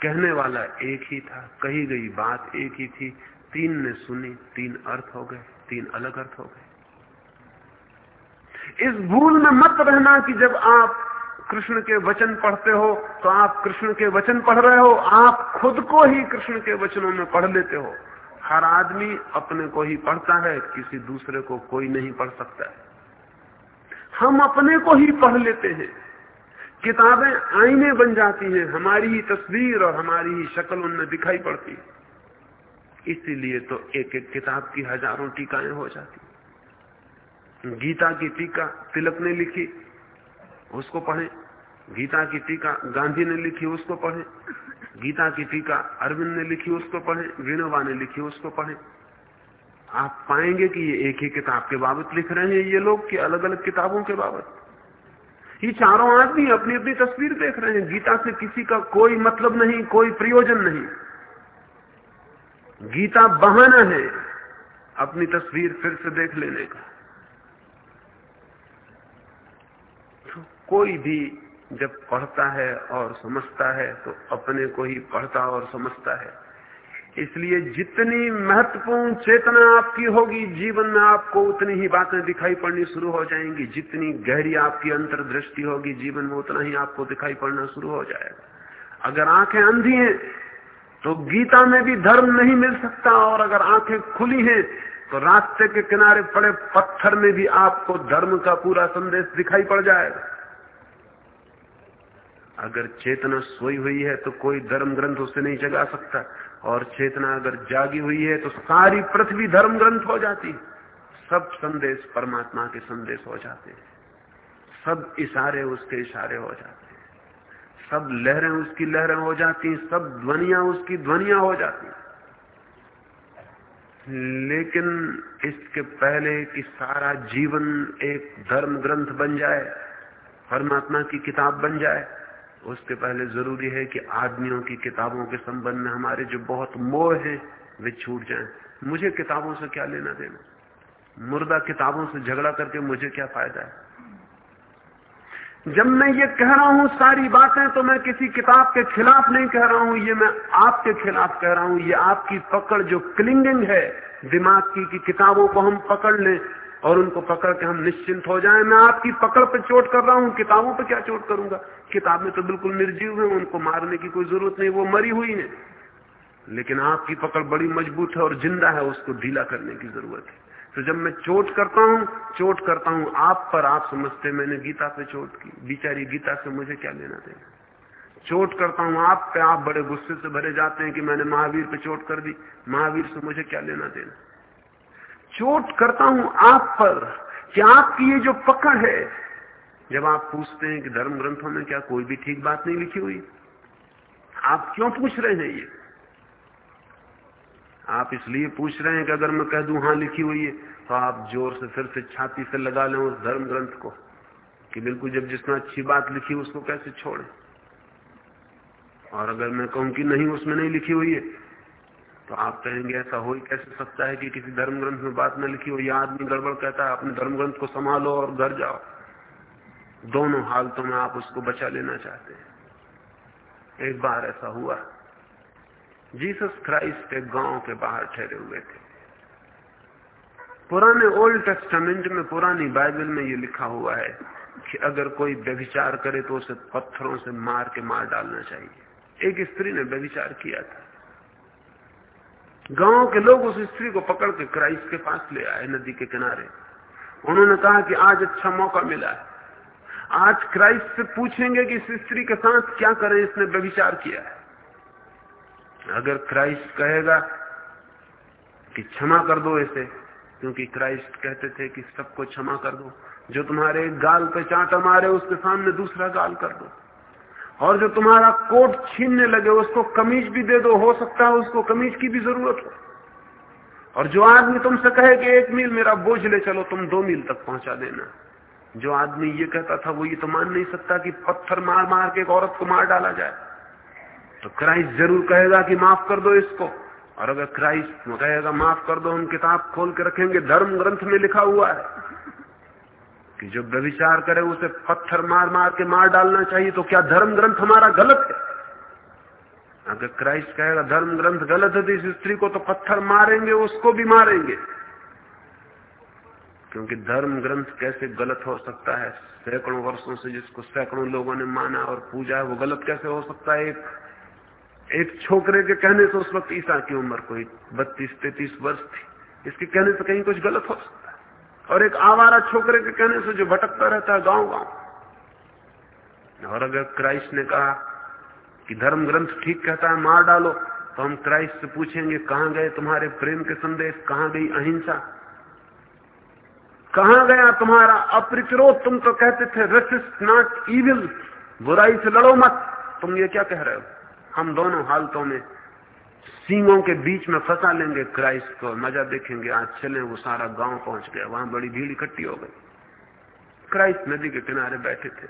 कहने वाला एक ही था, कही गई बात एक ही थी। तीन ने सुनी, तीन अर्थ हो गए, तीन अलग अर्थ हो गए। इस भूल में मत रहना कि जब आप कृष्ण के वचन पढ़ते हो तो आप कृष्ण के वचन पढ़ रहे हो, आप खुद को ही कृष्ण के वचनों में पढ़ लेते हो। हर आदमी अपने को ही पढ़ता है, किसी दूसरे को कोई नहीं पढ़ सकता हम अपने को ही पढ़ लेते हैं। किताबें आईने बन जाती हैं, हमारी ही तस्वीर और हमारी ही शक्ल उनमें दिखाई पड़ती। है इसीलिए तो एक एक किताब की हज़ारों टीकाएँ हो जाती। गीता की टीका तिलक ने लिखी, उसको पढ़े। गीता की टीका गांधी ने लिखी, उसको पढ़े। गीता की टीका अरविंद ने लिखी, उसको पढ़े। विनोबा ने लिखी, उसको पढ़े। आप पाएँगे कि ये एक ही किताब के बाबत लिख रहे हैं, ये लोग कि अलग अलग किताबों के बाबत। ये चारों आदमी अपनी अपनी तस्वीर देख रहे हैं। गीता से किसी का कोई मतलब नहीं, कोई प्रयोजन नहीं। गीता बहाना है अपनी तस्वीर फिर से देख लेने का। तो कोई भी जब पढ़ता है और समझता है तो अपने को ही पढ़ता और समझता है। इसलिए जितनी महत्वपूर्ण चेतना आपकी होगी, जीवन में आपको उतनी ही बातें दिखाई पड़नी शुरू हो जाएँगी। जितनी गहरी आपकी अंतर्दृष्टि होगी, जीवन में उतना ही आपको दिखाई पड़ना शुरू हो जाएगा। अगर आँखें अंधी हैं तो गीता में भी धर्म नहीं मिल सकता, और अगर आँखें खुली हैं तो रास्ते के किनारे पड़े पत्थर में भी आपको धर्म का पूरा संदेश दिखाई पड़ जाएगा। अगर चेतना सोई हुई है तो कोई धर्म ग्रंथ उसे नहीं जगा सकता। और चेतना अगर जागी हुई है तो सारी पृथ्वी धर्म ग्रंथ हो जाती सब संदेश परमात्मा के संदेश हो जाते हैं। सब इशारे उसके इशारे हो जाते हैं। सब लहरें उसकी लहरें हो जाती सब ध्वनिया उसकी ध्वनिया हो जाती लेकिन इसके पहले कि सारा जीवन एक धर्म ग्रंथ बन जाए, परमात्मा की किताब बन जाए उसके पहले ज़रूरी है कि आदमियों की किताबों के संबंध में हमारे जो बहुत मोह है, वे छूट जाएँ। मुझे किताबों से क्या लेना देना? मुर्दा किताबों से झगड़ा करके मुझे क्या फ़ायदा है? जब मैं ये कह रहा हूँ सारी बातें तो मैं किसी किताब के खिलाफ नहीं कह रहा हूँ, ये मैं आपके खिलाफ कह रहा हूँ। ये आपकी पकड़, जो क्लिंगिंग है दिमाग की, कि किताबों को हम पकड़ लें और उनको पकड़ के हम निश्चिंत हो जाएँ। मैं आपकी पकड़ पे चोट कर रहा हूँ, किताबों पे क्या चोट करूँगा? किताब में तो बिल्कुल निर्जीव है, उनको मारने की कोई ज़रूरत नहीं, वो मरी हुई है। लेकिन आपकी पकड़ बड़ी मज़बूत है और ज़िंदा है, उसको ढीला करने की ज़रूरत है। तो जब मैं चोट करता हूँ, चोट करता हूँ, आप पर आप समझते मैंने गीता पे चोट की। बिचारी गीता से मुझे क्या लेना देना? चोट करता हूँ, आप पे आप बड़े गुस्से से भरे जाते हैं कि मैंने महावीर पे चोट कर दी। महावीर से मुझे क्या लेना देना? चोट करता हूँ आप पर कि आपकी ये जो पकड़ है। जब आप पूछते हैं कि धर्म ग्रंथों में क्या कोई भी ठीक बात नहीं लिखी हुई? आप क्यों पूछ रहे हैं ये? आप इसलिए पूछ रहे हैं कि अगर मैं कह दू, हाँ, लिखी हुई है तो आप ज़ोर से फिर से छाती से लगा लें उस धर्म ग्रंथ को कि बिल्कुल जब जिसमें अच्छी बात लिखी उसको कैसे छोड़े? और अगर मैं कहूँ कि नहीं, उसमें नहीं लिखी हुई है तो आप कहेंगे, ऐसा हो ही कैसे सकता है कि किसी धर्म ग्रंथ में बात न लिखी हो? या आदमी गड़बड़ कहता है, अपने धर्म ग्रंथ को संभालो और घर जाओ। दोनों हालतों में आप उसको बचा लेना चाहते हैं। एक बार ऐसा हुआ। जीसस क्राइस्ट एक गाँव के बाहर ठहरे हुए थे। पुराने ओल्ड टेस्टामेंट में, पुरानी बाइबल में ये लिखा हुआ है कि अगर कोई व्यभिचार करे तो उसे पत्थरों से मार के मार डालना चाहिए। एक स्त्री ने व्यभिचार किया था। गाँव के लोग उस स्त्री को पकड़ के क्राइस्ट के पास ले आए नदी के किनारे। उन्होंने कहा कि आज अच्छा मौका मिला है। आज क्राइस्ट से पूछेंगे कि इस स्त्री के साथ क्या करें, इसने व्यभिचार किया है। अगर क्राइस्ट कहेगा कि क्षमा कर दो इसे, क्योंकि क्राइस्ट कहते थे कि सबको क्षमा कर दो। जो तुम्हारे गाल पे चांटा मारे, उसके सामने दूसरा गाल कर दो। और जो तुम्हारा कोट छीनने लगे, उसको कमीज भी दे दो, हो सकता है उसको कमीज की भी ज़रूरत हो। और जो आदमी तुमसे कहे कि एक मील मेरा बोझ ले चलो, तुम दो मील तक पहुँचा देना। जो आदमी ये कहता था, वो ये तो मान नहीं सकता कि पत्थर मार मार के एक औरत को मार डाला जाए। तो क्राइस्ट ज़रूर कहेगा कि माफ़ कर दो इसको। और अगर क्राइस्ट कहेगा, माफ़ कर दो, हम किताब खोल के रखेंगे, धर्म ग्रंथ में लिखा हुआ है। कि जो व्यविचार करे उसे पत्थर मार मार के मार डालना चाहिए तो क्या धर्म ग्रंथ हमारा गलत है? अगर क्राइस्ट कहेगा, धर्म ग्रंथ गलत है तो इस स्त्री को तो पत्थर मारेंगे, उसको भी मारेंगे। क्योंकि धर्म ग्रंथ कैसे गलत हो सकता है? सैकड़ों वर्षों से जिसको सैकड़ों लोगों ने माना और पूजा है, वो गलत कैसे हो सकता है? एक एक छोकरे के कहने से उस वक्त ईसा की उम्र कोई बत्तीस, तैतीस वर्ष थी। इसके कहने से कहीं कुछ गलत हो सकता और एक आवारा छोकरे के कहने से जो भटकता रहता है गाँव गाँव और अगर क्राइस्ट ने कहा कि धर्म ग्रंथ ठीक कहता है, मार डालो तो हम क्राइस्ट से पूछेंगे, कहाँ गए तुम्हारे प्रेम के संदेश? कहाँ गई अहिंसा? कहाँ गया तुम्हारा अप्रतिरोध? तुम तो कहते थे रेसिस्ट नॉट इविल बुराई से लड़ो मत। तुम ये क्या कह रहे हो? हम दोनों हालतों में सींगों के बीच में फंसा लेंगे क्राइस्ट को, मज़ा देखेंगे, आज चले, वो सारा गाँव पहुँच गया, वहाँ बड़ी भीड़ इकट्ठी हो गई। क्राइस्ट नदी के किनारे बैठे थे।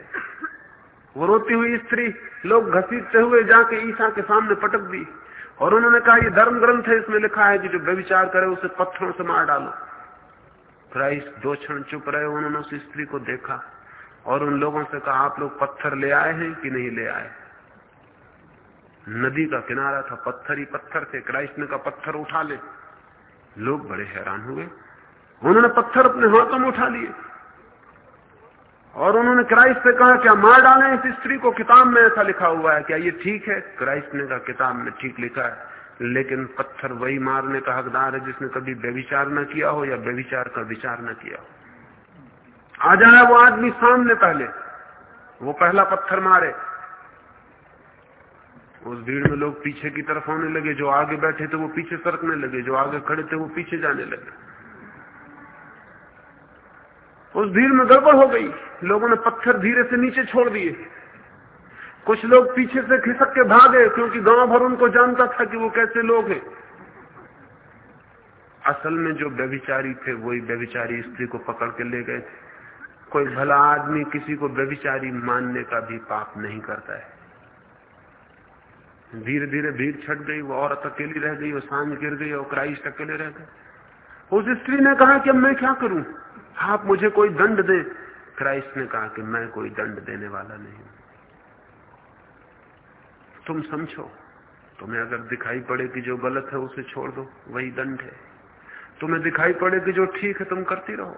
वो रोती हुई स्त्री, लोग घसीटते हुए जाके ईसा के सामने पटक दी। और उन्होंने कहा, ये धर्म ग्रंथ है, इसमें लिखा है कि जो व्यविचार करे, उसे पत्थरों से मार डालो। क्राइस्ट दो क्षण चुप रहे, उन्होंने उस स्त्री को देखा और उन लोगों से कहा, आप लोग पत्थर ले आए हैं कि नहीं ले आए? नदी का किनारा था, पत्थर ही पत्थर थे, क्राइस्ट ने कहा, पत्थर उठा ले। लोग बड़े हैरान हुए। उन्होंने पत्थर अपने हाथों में उठा लिए। और उन्होंने क्राइस्ट से कहा, क्या मार डाले इस स्त्री को? किताब में ऐसा लिखा हुआ है। क्या ये ठीक है? क्राइस्ट ने कहा, किताब में ठीक लिखा है। लेकिन पत्थर वही मारने का हकदार है जिसने कभी व्यविचार न किया हो या व्यविचार का विचार न किया हो। आ जाए वो आदमी सामने पहले। वो पहला पत्थर मारे। उस भीड़ में लोग पीछे की तरफ़ होने लगे, जो आगे बैठे थे वो पीछे सरकने लगे, जो आगे खड़े थे वो पीछे जाने लगे। उस भीड़ में गड़बड़ हो गई। लोगों ने पत्थर धीरे से नीचे छोड़ दिए। कुछ लोग पीछे से खिसक के भागे, क्योंकि गाँव भर उनको जानता था कि वो कैसे लोग हैं। असल में जो व्यभिचारी थे, वही व्यभिचारी स्त्री को पकड़ के ले गए कोई भला आदमी किसी को व्यभिचारी मानने का भी पाप नहीं करता है। धीरे धीरे भीड़ छट गई, वो औरत अकेली रह गई, वो साँझ गिर गई और क्राइस्ट अकेले रह गए। उस स्त्री ने कहा कि अब मैं क्या करूँ? आप मुझे कोई दंड दे। क्राइस्ट ने कहा कि मैं कोई दंड देने वाला नहीं तुम समझो, तुम्हें अगर दिखाई पड़े कि जो गलत है उसे छोड़ दो, वही दंड है। तुम्हें दिखाई पड़े कि जो ठीक है तुम करती रहो।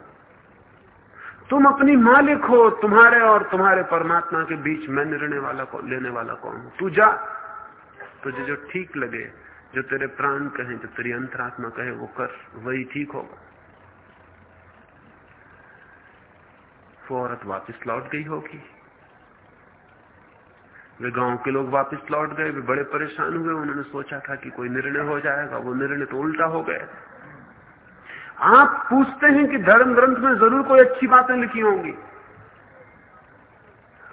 तुम अपनी मालिक हो, तुम्हारे और तुम्हारे परमात्मा के बीच मैं निर्णय वाला लेने वाला कौन हूँ? तू जा। तुझे जो ठीक लगे, जो तेरे प्राण कहे, जो तेरी अंतरात्मा कहे, वो कर, वही ठीक होगा। वो औरत वापस लौट गई होगी। वे गाँव के लोग वापस लौट गए, वे बड़े परेशान हुए। उन्होंने सोचा था कि कोई निर्णय हो जाएगा, वो निर्णय तो उल्टा हो गया। आप पूछते हैं कि धर्म ग्रंथ में ज़रूर कोई अच्छी बातें लिखी होंगी।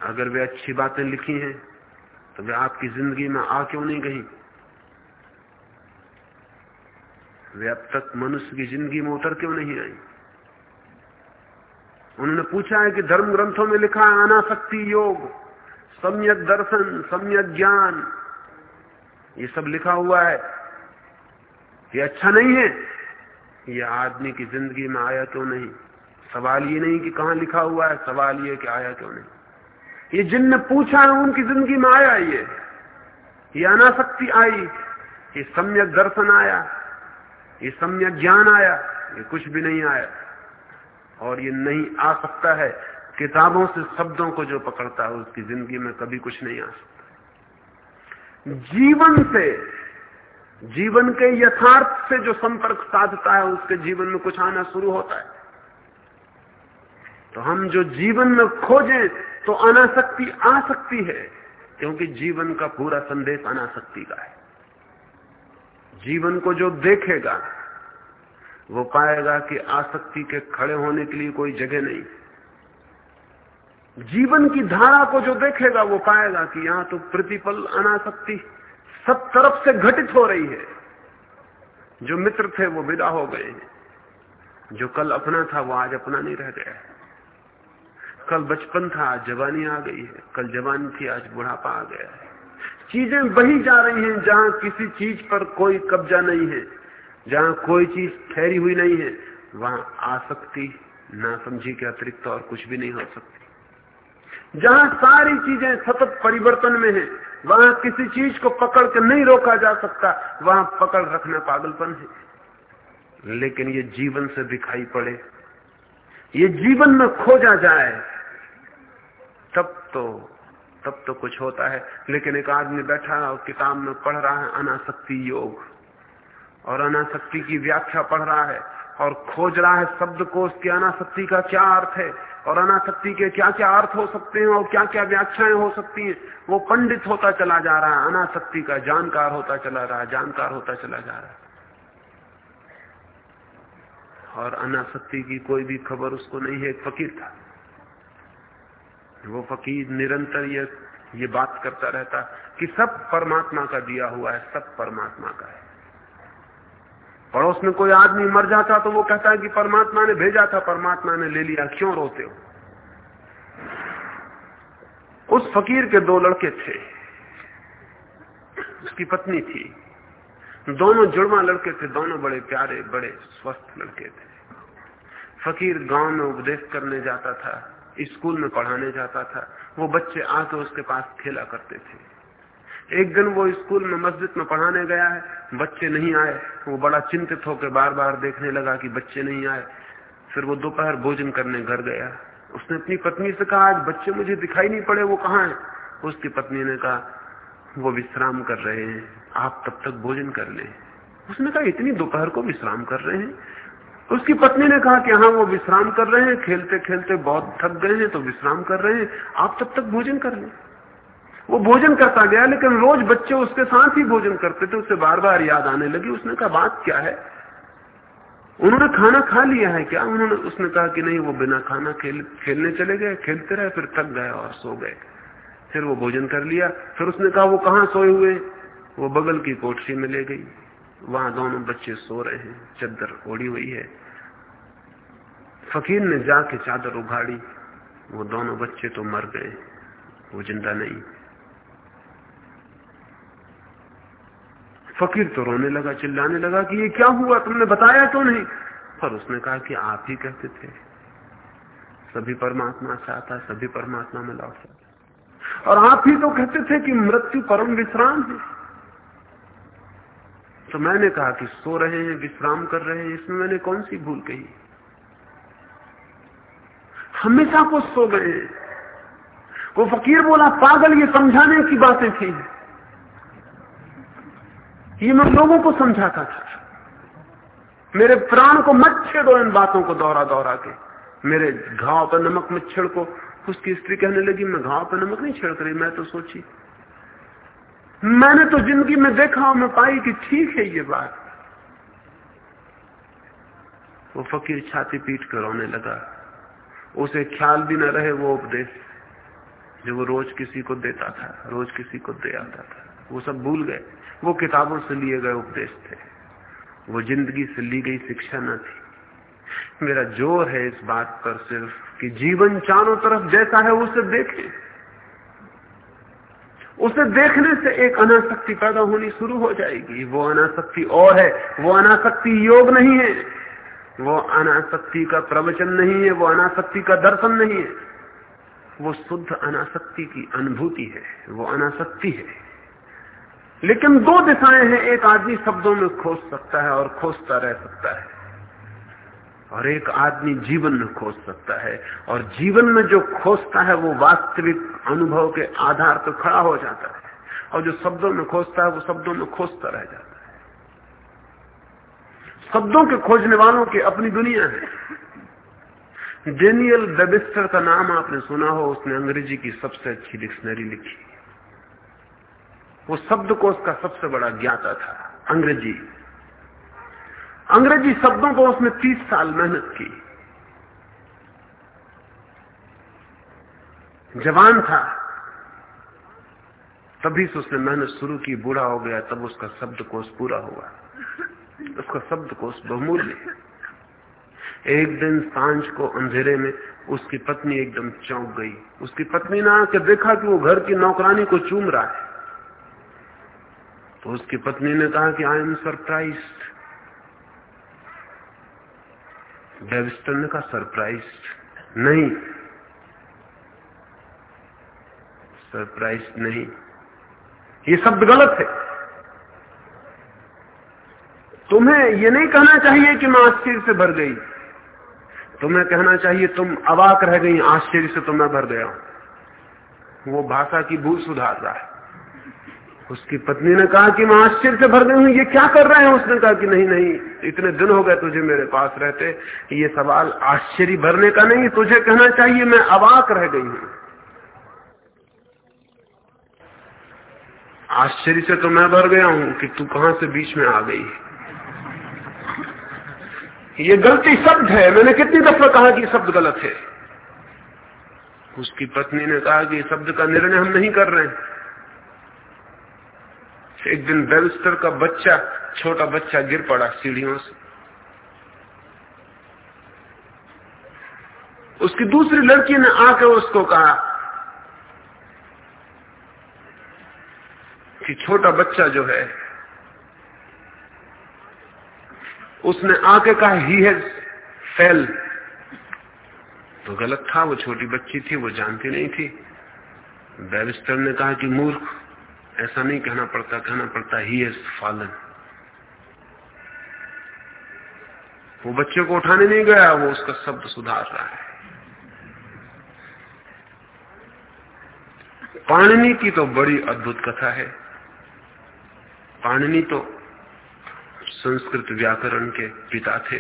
अगर वे अच्छी बातें लिखी हैं तो वे आपकी ज़िंदगी में आ क्यों नहीं गई? वे अब तक मनुष्य की ज़िंदगी में उतर क्यों नहीं आई? उन्होंने पूछा है कि धर्म ग्रंथों में लिखा है अनाशक्ति योग, सम्यक दर्शन, सम्यक ज्ञान। ये सब लिखा हुआ है। ये अच्छा नहीं है। ये आदमी की ज़िंदगी में आया क्यों नहीं? सवाल ये नहीं कि कहा लिखा हुआ है, सवाल ये कि आया क्यों नहीं? ये जिनने पूछा है, उनकी ज़िंदगी में आया ये। ये अनाशक्ति आई, ये सम्यक दर्शन आया, ये सम्यक ज्ञान आया, ये कुछ भी नहीं आया। और ये नहीं आ सकता है, किताबों से शब्दों को जो पकड़ता है, उसकी ज़िंदगी में कभी कुछ नहीं आ सकता। जीवन से, जीवन के यथार्थ से जो संपर्क साधता है, उसके जीवन में कुछ आना शुरू होता है। तो हम जो जीवन में खोजें तो अनासक्ति आ सकती है, क्योंकि जीवन का पूरा संदेश अनासक्ति का है। जीवन को जो देखेगा, वो पाएगा कि आसक्ति के खड़े होने के लिए कोई जगह नहीं। जीवन की धारा को जो देखेगा, वो पाएगा कि यहाँ तो प्रतिपल अनासक्ति सब तरफ़ से घटित हो रही है। जो मित्र थे, वो विदा हो गए जो कल अपना था, वो आज अपना नहीं रह गया है। कल बचपन था, आज जवानी आ गई है। कल जवानी थी, आज बुढ़ापा आ गया है। चीज़ें बही जा रही हैं जहाँ किसी चीज़ पर कोई कब्जा नहीं है। जहाँ कोई चीज़ ठहरी हुई नहीं है, वहाँ आसक्ति ना समझी के अतिरिक्त और कुछ भी नहीं हो सकती। जहाँ सारी चीज़ें सतत परिवर्तन में है, वहाँ किसी चीज़ को पकड़ के नहीं रोका जा सकता, वहाँ पकड़ रखना पागलपन है। लेकिन ये जीवन से दिखाई पड़े। ये जीवन में खोजा जाए तब तो तब तो कुछ होता है। लेकिन एक आदमी बैठा और किताब में पढ़ रहा है अनासक्ति योग। और अनासक्ति की व्याख्या पढ़ रहा है और खोज रहा है शब्द को, उसकी अनासक्ति का क्या अर्थ है? और अनासक्ति के क्या क्या अर्थ हो सकते हैं और क्या क्या व्याख्याएँ हो सकती हैं? वो पंडित होता चला जा रहा है, अनासक्ति का जानकार होता चला रहा है, जानकार होता चला जा रहा है। और अनासक्ति की कोई भी खबर उसको नहीं है फकीर था। वो फकीर निरंतर ये ये बात करता रहता कि सब परमात्मा का दिया हुआ है, सब परमात्मा का है। पड़ोस में कोई आदमी मर जाता तो वो कहता है कि परमात्मा ने भेजा था, परमात्मा ने ले लिया, क्यों रोते हो? उस फकीर के दो लड़के थे, उसकी पत्नी थी। दोनों जुड़वा लड़के थे, दोनों बड़े प्यारे, बड़े स्वस्थ लड़के थे। फकीर गाँव में उपदेश करने जाता था स्कूल में पढ़ाने जाता था। वो बच्चे आके उसके पास खेला करते थे। एक दिन वो स्कूल में मस्जिद में पढ़ाने गया है। बच्चे नहीं आए। वो बड़ा चिंतित होकर बार बार देखने लगा कि बच्चे नहीं आए। फिर वो दोपहर भोजन करने घर गया। उसने अपनी पत्नी से कहा, आज बच्चे मुझे दिखाई नहीं पड़े, वो कहाँ है? उसकी पत्नी ने कहा, वो विश्राम कर रहे हैं। आप तब तक भोजन कर ले। उसने कहा, इतनी दोपहर को विश्राम कर रहे हैं? उसकी पत्नी ने कहा कि हाँ वो विश्राम कर रहे हैं, खेलते खेलते बहुत थक गए हैं तो विश्राम कर रहे हैं। आप तब तक भोजन कर लें। वो भोजन करता गया, लेकिन रोज बच्चे उसके साथ ही भोजन करते थे, उससे बार बार याद आने लगी। उसने कहा, बात क्या है? उन्होंने खाना खा लिया है क्या? उन्होंने, उसने कहा कि नहीं, वो बिना खाना खेल, खेलने चले गए, खेलते रहे, फिर थक गए और सो गए। फिर वो भोजन कर लिया। फिर उसने कहा, वो कहाँ सोए हुए? वो बगल की कोठरी में ले गई। वहाँ दोनों बच्चे सो रहे हैं, चद्दर ओढ़ी हुई है। फकीर ने जाके चादर उघाड़ी, वो दोनों बच्चे तो मर गए, वो ज़िंदा नहीं। फकीर तो रोने लगा, चिल्लाने लगा कि ये क्या हुआ, तुमने बताया क्यों नहीं? पर उसने कहा कि आप ही कहते थे। सभी परमात्मा चाहता सभी परमात्मा में लौट जाता और आप ही तो कहते थे कि मृत्यु परम विश्राम है। तो मैंने कहा कि सो रहे हैं, विश्राम कर रहे हैं, इसमें मैंने कौन सी भूल कही हमेशा को सो गए। वो फकीर बोला, पागल, ये समझाने की बातें थी। ये मैं लोगों को समझाता था। मेरे प्राण को मत छेड़ो इन बातों को दोहरा दोहरा के। मेरे घाव पर नमक मत छिड़को। उसकी स्त्री कहने लगी, मैं घाव पर नमक नहीं छिड़क रही, मैं तो सोची मैंने तो ज़िंदगी में देखा और मैं पाई कि ठीक है ये बात। वो फकीर छाती पीट कर रोने लगा। उसे ख्याल भी न रहे वो उपदेश। जो वो रोज किसी को देता था, रोज किसी को दे आता था, वो सब भूल गए। वो किताबों से लिए गए उपदेश थे। वो ज़िंदगी से ली गई शिक्षा न थी। मेरा ज़ोर है इस बात पर सिर्फ़ कि जीवन चारों तरफ़ जैसा है उसे देखें। उसे देखने से एक अनासक्ति पैदा होनी शुरू हो जाएगी। वो अनासक्ति और है, वो अनासक्ति योग नहीं है। वो अनासक्ति का प्रवचन नहीं है, वो अनासक्ति का दर्शन नहीं है। वो शुद्ध अनासक्ति की अनुभूति है, वो अनासक्ति है। लेकिन दो दिशाएँ हैं, एक आदमी शब्दों में खोज सकता है और खोजता रह सकता है। और एक आदमी जीवन में खोज सकता है। और जीवन में जो खोजता है, वो वास्तविक अनुभव के आधार पर खड़ा हो जाता है। और जो शब्दों में खोजता है, वो शब्दों में खोजता रह जाता है। शब्दों के खोजने वालों की अपनी दुनिया है। डेनियल बेबिस्टर का नाम आपने सुना हो, उसने अंग्रेज़ी की सबसे अच्छी डिक्शनरी लिखी। वो शब्द को सबसे बड़ा ज्ञाता था, अंग्रेज़ी। अंग्रेज़ी शब्दों को उसने तीस साल मेहनत की। जवान था। तभी से उसने मेहनत शुरू की, बूढ़ा हो गया, तब उसका शब्द कोष पूरा हुआ। उसका शब्द कोष बहुमूल्य। एक दिन साँझ को अंधेरे में उसकी पत्नी एकदम चौंक गई। उसकी पत्नी ने आके देखा कि वो घर की नौकरानी को चूम रहा है। तो उसकी पत्नी ने कहा कि आई एम सरप्राइज़ वेबिस्टर ने कहा सरप्राइज़ नहीं। सरप्राइज़ नहीं। ये शब्द गलत है। तुम्हें ये नहीं कहना चाहिए कि मैं आश्चर्य से भर गई। तुम्हें कहना चाहिए तुम अवाक रह गई, आश्चर्य से तो मैं भर गया हूँ। वो भाषा की भूल सुधार रहा है। उसकी पत्नी ने कहा कि मैं आश्चर्य से भर गई हूँ, ये क्या कर रहे हैं? उसने कहा कि नहीं नहीं, इतने दिन हो गए तुझे मेरे पास रहते, ये सवाल आश्चर्य भरने का नहीं, तुझे कहना चाहिए, मैं अवाक रह गई हूँ। आश्चर्य से तो मैं भर गया हूँ कि तू कहाँ से बीच में आ गई। ये गलती शब्द है, मैंने कितनी दफ़ा कहा कि शब्द गलत है। उसकी पत्नी ने कहा कि शब्द का निर्णय हम नहीं कर रहे हैं। एक दिन बेलस्टर का बच्चा, छोटा बच्चा गिर पड़ा सीढ़ियों से। उसकी दूसरी लड़की ने आके उसको कहा कि छोटा बच्चा जो है, उसने आके कहा ही हैज़ फेल तो गलत था, वो छोटी बच्ची थी, वो जानती नहीं थी। बैरिस्टर ने कहा कि मूर्ख ऐसा नहीं कहना पड़ता कहना पड़ता ही इज़ फॉलन वो बच्चे को उठाने नहीं गया, वो उसका शब्द सुधार रहा है। पाणनी की तो बड़ी अद्भुत कथा है। पाणनी तो संस्कृत व्याकरण के पिता थे।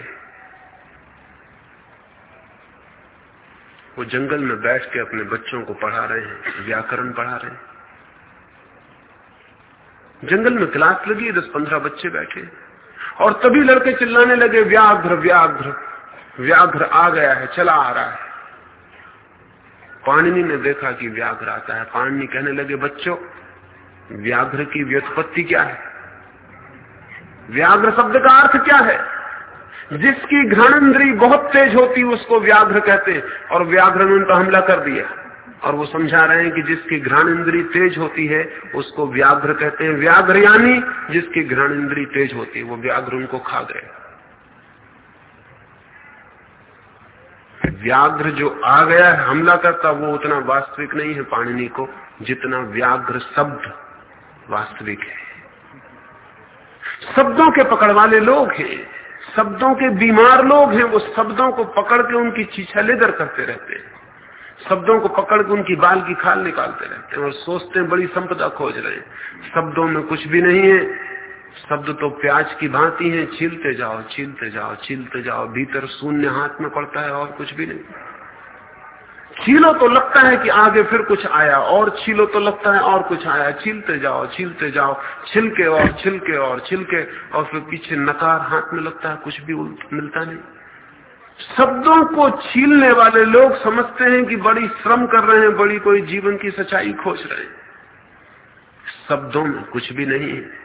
वो जंगल में बैठ के अपने बच्चों को पढ़ा रहे हैं, व्याकरण पढ़ा रहे हैं। जंगल में क्लास लगी, दस पंद्रह बच्चे बैठे। और तभी लड़के चिल्लाने लगे, व्याघ्र व्याघ्र व्याघ्र आ गया है, चला आ रहा है। पाणिनी ने देखा कि व्याघ्र आता है। पाणिनी कहने लगे, बच्चों, व्याघ्र की व्युत्पत्ति क्या है? व्याघ्र शब्द का अर्थ क्या है? जिसकी घ्राणेन्द्री बहुत तेज होती, उसको व्याघ्र कहते हैं। और व्याघ्र ने उन पर हमला कर दिया। और वो समझा रहे हैं कि जिसकी घ्राण इंद्री तेज होती है, उसको व्याघ्र कहते हैं। व्याघ्र यानी जिसकी घ्राण इंद्री तेज होती है, वो व्याघ्र उनको खा गए। व्याघ्र जो आ गया है, हमला करता, वो उतना वास्तविक नहीं है पाणिनि को, जितना व्याघ्र शब्द वास्तविक है। शब्दों के पकड़ वाले लोग हैं, शब्दों के बीमार लोग हैं, वो शब्दों को पकड़ के उनकी चीछा लेदर करते रहते हैं। शब्दों को पकड़ के उनकी बाल की खाल निकालते रहते हैं और सोचते हैं, बड़ी संपदा खोज रहे हैं। शब्दों में कुछ भी नहीं है। शब्द तो प्याज की भांति है। छीलते जाओ छीलते जाओ छीलते जाओ। भीतर शून्य हाथ में पड़ता है और कुछ भी नहीं। छीलो तो लगता है कि आगे फिर कुछ आया और छीलो तो लगता है और कुछ आया। छीलते जाओ छीलते जाओ। छिलके और छिलके और छिलके और फिर पीछे नकार हाथ में लगता है, कुछ भी मिलता नहीं। शब्दों को छीलने वाले लोग समझते हैं कि बड़ी श्रम कर रहे हैं, बड़ी कोई जीवन की सच्चाई खोज रहे हैं। शब्दों में कुछ भी नहीं है।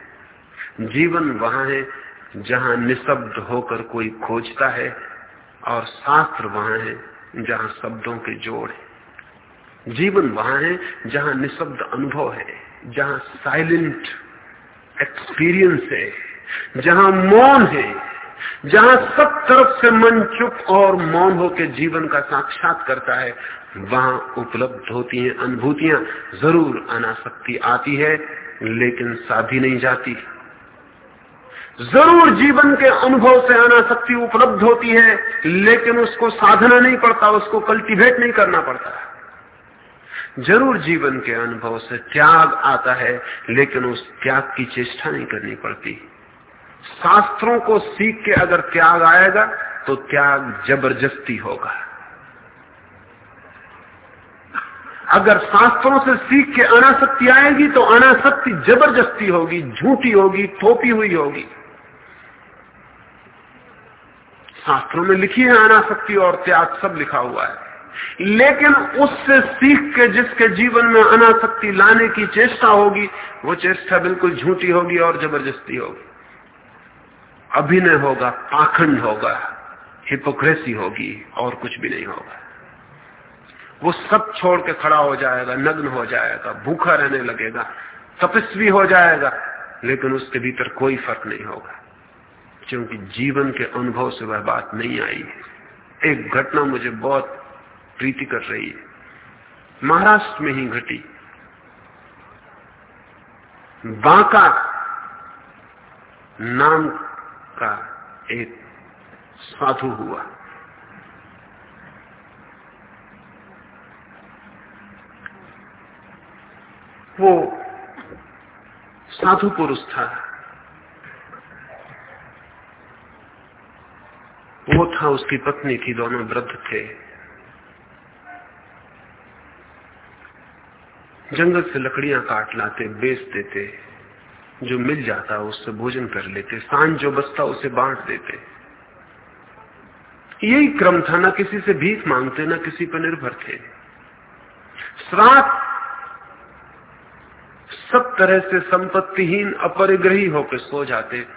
जीवन वहाँ है जहाँ निशब्द होकर कोई खोजता है और शास्त्र वहाँ है जहाँ शब्दों के जोड़ है। जीवन वहाँ है जहाँ निशब्द अनुभव है, जहाँ साइलेंट एक्सपीरियंस है, जहाँ मौन है। जहाँ सब तरफ़ से मन चुप और मौन होकर जीवन का साक्षात करता है, वहाँ उपलब्ध होती हैं अनुभूतियाँ। ज़रूर अनासक्ति आती है, लेकिन साधी नहीं जाती। ज़रूर जीवन के अनुभव से अनासक्ति उपलब्ध होती है, लेकिन उसको साधना नहीं पड़ता, उसको कल्टीवेट नहीं करना पड़ता। ज़रूर जीवन के अनुभव से त्याग आता है, लेकिन उस त्याग की चेष्टा नहीं करनी पड़ती। शास्त्रों को सीख के अगर त्याग आएगा तो त्याग ज़बरदस्ती होगा। अगर शास्त्रों से सीख के अनासक्ति आएगी तो अनासक्ति ज़बरदस्ती होगी, झूठी होगी, थोपी हुई होगी। शास्त्रों में लिखी है अनासक्ति और त्याग, सब लिखा हुआ है। लेकिन उससे सीख के, जिसके जीवन में अनासक्ति लाने की चेष्टा होगी, वो चेष्टा बिल्कुल झूठी होगी और ज़बरदस्ती होगी। अभिनय होगा पाखंड होगा। हिपोक्रेसी होगी, और कुछ भी नहीं होगा। वो सब छोड़ के खड़ा हो जाएगा, नग्न हो जाएगा, भूखा रहने लगेगा, तपस्वी हो जाएगा, लेकिन उसके भीतर कोई फ़र्क नहीं होगा। क्योंकि जीवन के अनुभव से वह बात नहीं आई। एक घटना मुझे बहुत प्रीति कर रही है। महाराष्ट्र में ही घटी। बांका नाम का एक साधु हुआ। वो साधु पुरुष था। वो था उसकी पत्नी थी दोनों वृद्ध थे। जंगल से लकड़ियाँ काट लाते, बेच देते। जो मिल जाता उससे भोजन कर लेते, साँझ जो बचता उसे बांट देते। यही क्रम था, ना किसी से भीख मांगते, ना किसी पर निर्भर थे। श्राद्ध सब तरह से संपत्तिहीन, अपरिग्रही होकर सो जाते,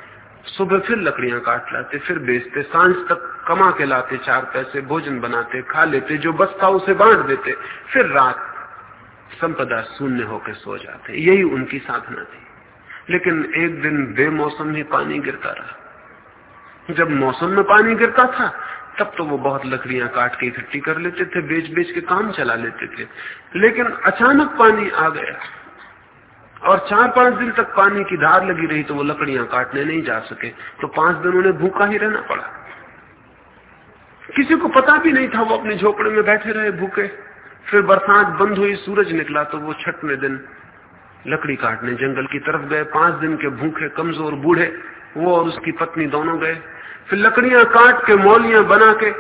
सुबह फिर लकड़ियाँ काट लाते, फिर बेचते, साँझ तक कमा के लाते, चार पैसे भोजन बनाते, खा लेते, जो बचता उसे बांट देते, फिर रात संपदा शून्य होकर सो जाते। यही उनकी साधना थी। लेकिन एक दिन बेमौसम ही पानी गिरता रहा। जब मौसम में पानी गिरता था, तब तो वो बहुत लकड़ियाँ काट के इकट्ठी कर लेते थे बेच बेच के काम चला लेते थे। लेकिन अचानक पानी आ गया। और चार पाँच दिन तक पानी की धार लगी रही तो वो लकड़ियाँ काटने नहीं जा सके। तो पाँच दिन उन्हें भूखा ही रहना पड़ा। किसी को पता भी नहीं था वो अपने झोपड़े में बैठे रहे भूखे। फिर बरसात बंद हुई, सूरज निकला तो वो छठवें दिन लकड़ी काटने। जंगल की तरफ़ गए, पाँच दिन के भूखे, कमज़ोर बूढ़े, वो और उसकी पत्नी दोनों गए। फिर लकड़ियाँ काट के, मौलियाँ बना के,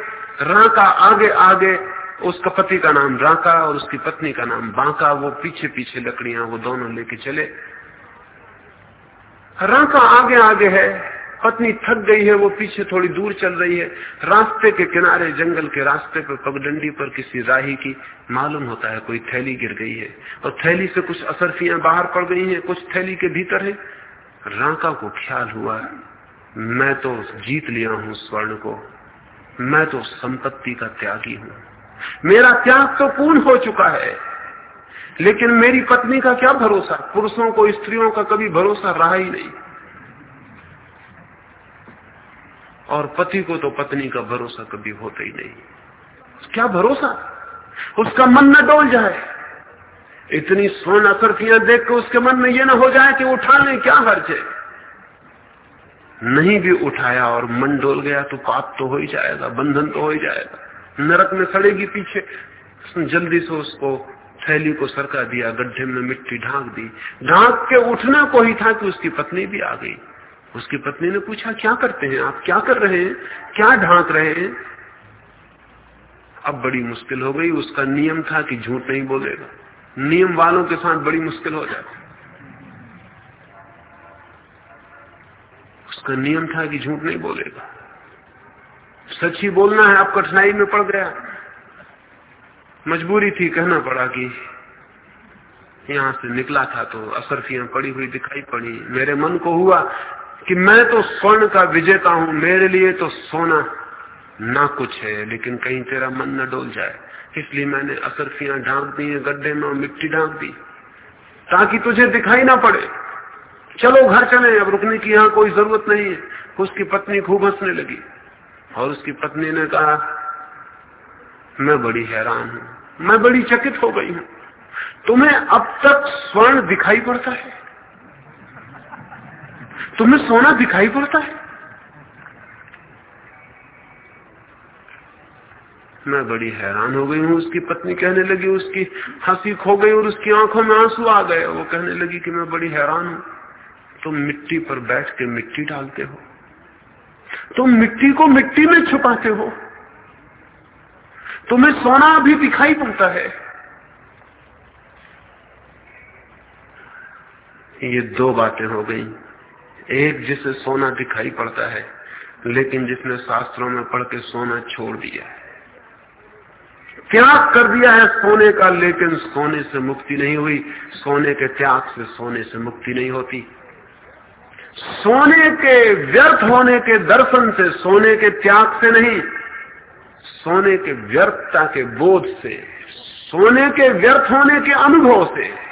राका आगे आगे, उसका पति का नाम राका और उसकी पत्नी का नाम बांका, वो पीछे पीछे लकड़ियाँ वो दोनों लेके चले। राका आगे आगे है पत्नी थक गई है, वो पीछे थोड़ी दूर चल रही है। रास्ते के किनारे, जंगल के रास्ते पर, पगडंडी पर किसी राही की मालूम होता है, कोई थैली गिर गई है। और थैली से कुछ असरफियाँ बाहर पड़ गई हैं, कुछ थैली के भीतर है। राका को ख्याल हुआ, मैं तो जीत लिया हूँ स्वर्ण को। मैं तो संपत्ति का त्यागी हूँ। मेरा त्याग तो पूर्ण हो चुका है। लेकिन मेरी पत्नी का क्या भरोसा? पुरुषों को, स्त्रियों का कभी भरोसा रहा ही नहीं। और पति को तो पत्नी का भरोसा कभी होता ही नहीं। क्या भरोसा? उसका मन न डोल जाए। इतनी स्वर्ण असरफियाँ देख के उसके मन में ये ना हो जाए कि उठा ले, क्या है? नहीं भी उठाया और मन डोल गया तो पाप तो हो ही जाएगा, बंधन तो हो ही जाएगा। नरक में सड़ेगी पीछे। जल्दी से उसको थैली को सरका दिया, गड्ढे में मिट्टी ढांक दी। ढांक के उठने को ही था कि उसकी पत्नी भी आ गई। उसकी पत्नी ने पूछा, क्या करते हैं आप? क्या कर रहे हैं? क्या ढांक रहे हैं? अब बड़ी मुश्किल हो गई। उसका नियम था कि झूठ नहीं बोलेगा। नियम वालों के साथ बड़ी मुश्किल हो जाती। उसका नियम था कि झूठ नहीं बोलेगा। सच ही बोलना है आप कठिनाई में पड़ गया। मजबूरी थी, कहना पड़ा कि यहाँ से निकला था तो असरफियाँ पड़ी हुई दिखाई पड़ी। मेरे मन को हुआ कि मैं तो स्वर्ण का विजेता हूँ, मेरे लिए तो सोना ना कुछ है, लेकिन कहीं तेरा मन न डोल जाए। इसलिए मैंने असरफियाँ ढांक दी है, गड्ढे में मिट्टी ढांक दी, ताकि तुझे दिखाई ना पड़े। चलो घर चले, अब रुकने की यहाँ कोई ज़रूरत नहीं है। उसकी पत्नी खूब हंसने लगी, और उसकी पत्नी ने कहा, मैं बड़ी हैरान हूँ, मैं बड़ी चकित हो गई हूँ। तुम्हें अब तक स्वर्ण दिखाई पड़ता है? तुम्हें सोना दिखाई पड़ता है। मैं बड़ी हैरान हो गई हूँ, उसकी पत्नी कहने लगी, उसकी हँसी खो गई और उसकी आँखों में आँसू आ गए। वो कहने लगी कि मैं बड़ी हैरान हूँ। तुम मिट्टी पर बैठ के मिट्टी डालते हो। तुम मिट्टी को मिट्टी में छुपाते हो। तुम्हें सोना भी दिखाई पड़ता है। ये दो बातें हो गई। एक जिसे सोना दिखाई पड़ता है, लेकिन जिसने शास्त्रों में पढ़ के सोना छोड़ दिया है। त्याग कर दिया है सोने का, लेकिन सोने से मुक्ति नहीं हुई। सोने के त्याग से सोने से मुक्ति नहीं होती। सोने के व्यर्थ होने के दर्शन से, सोने के त्याग से नहीं, सोने के व्यर्थता के बोध से, सोने के व्यर्थ होने के अनुभव से।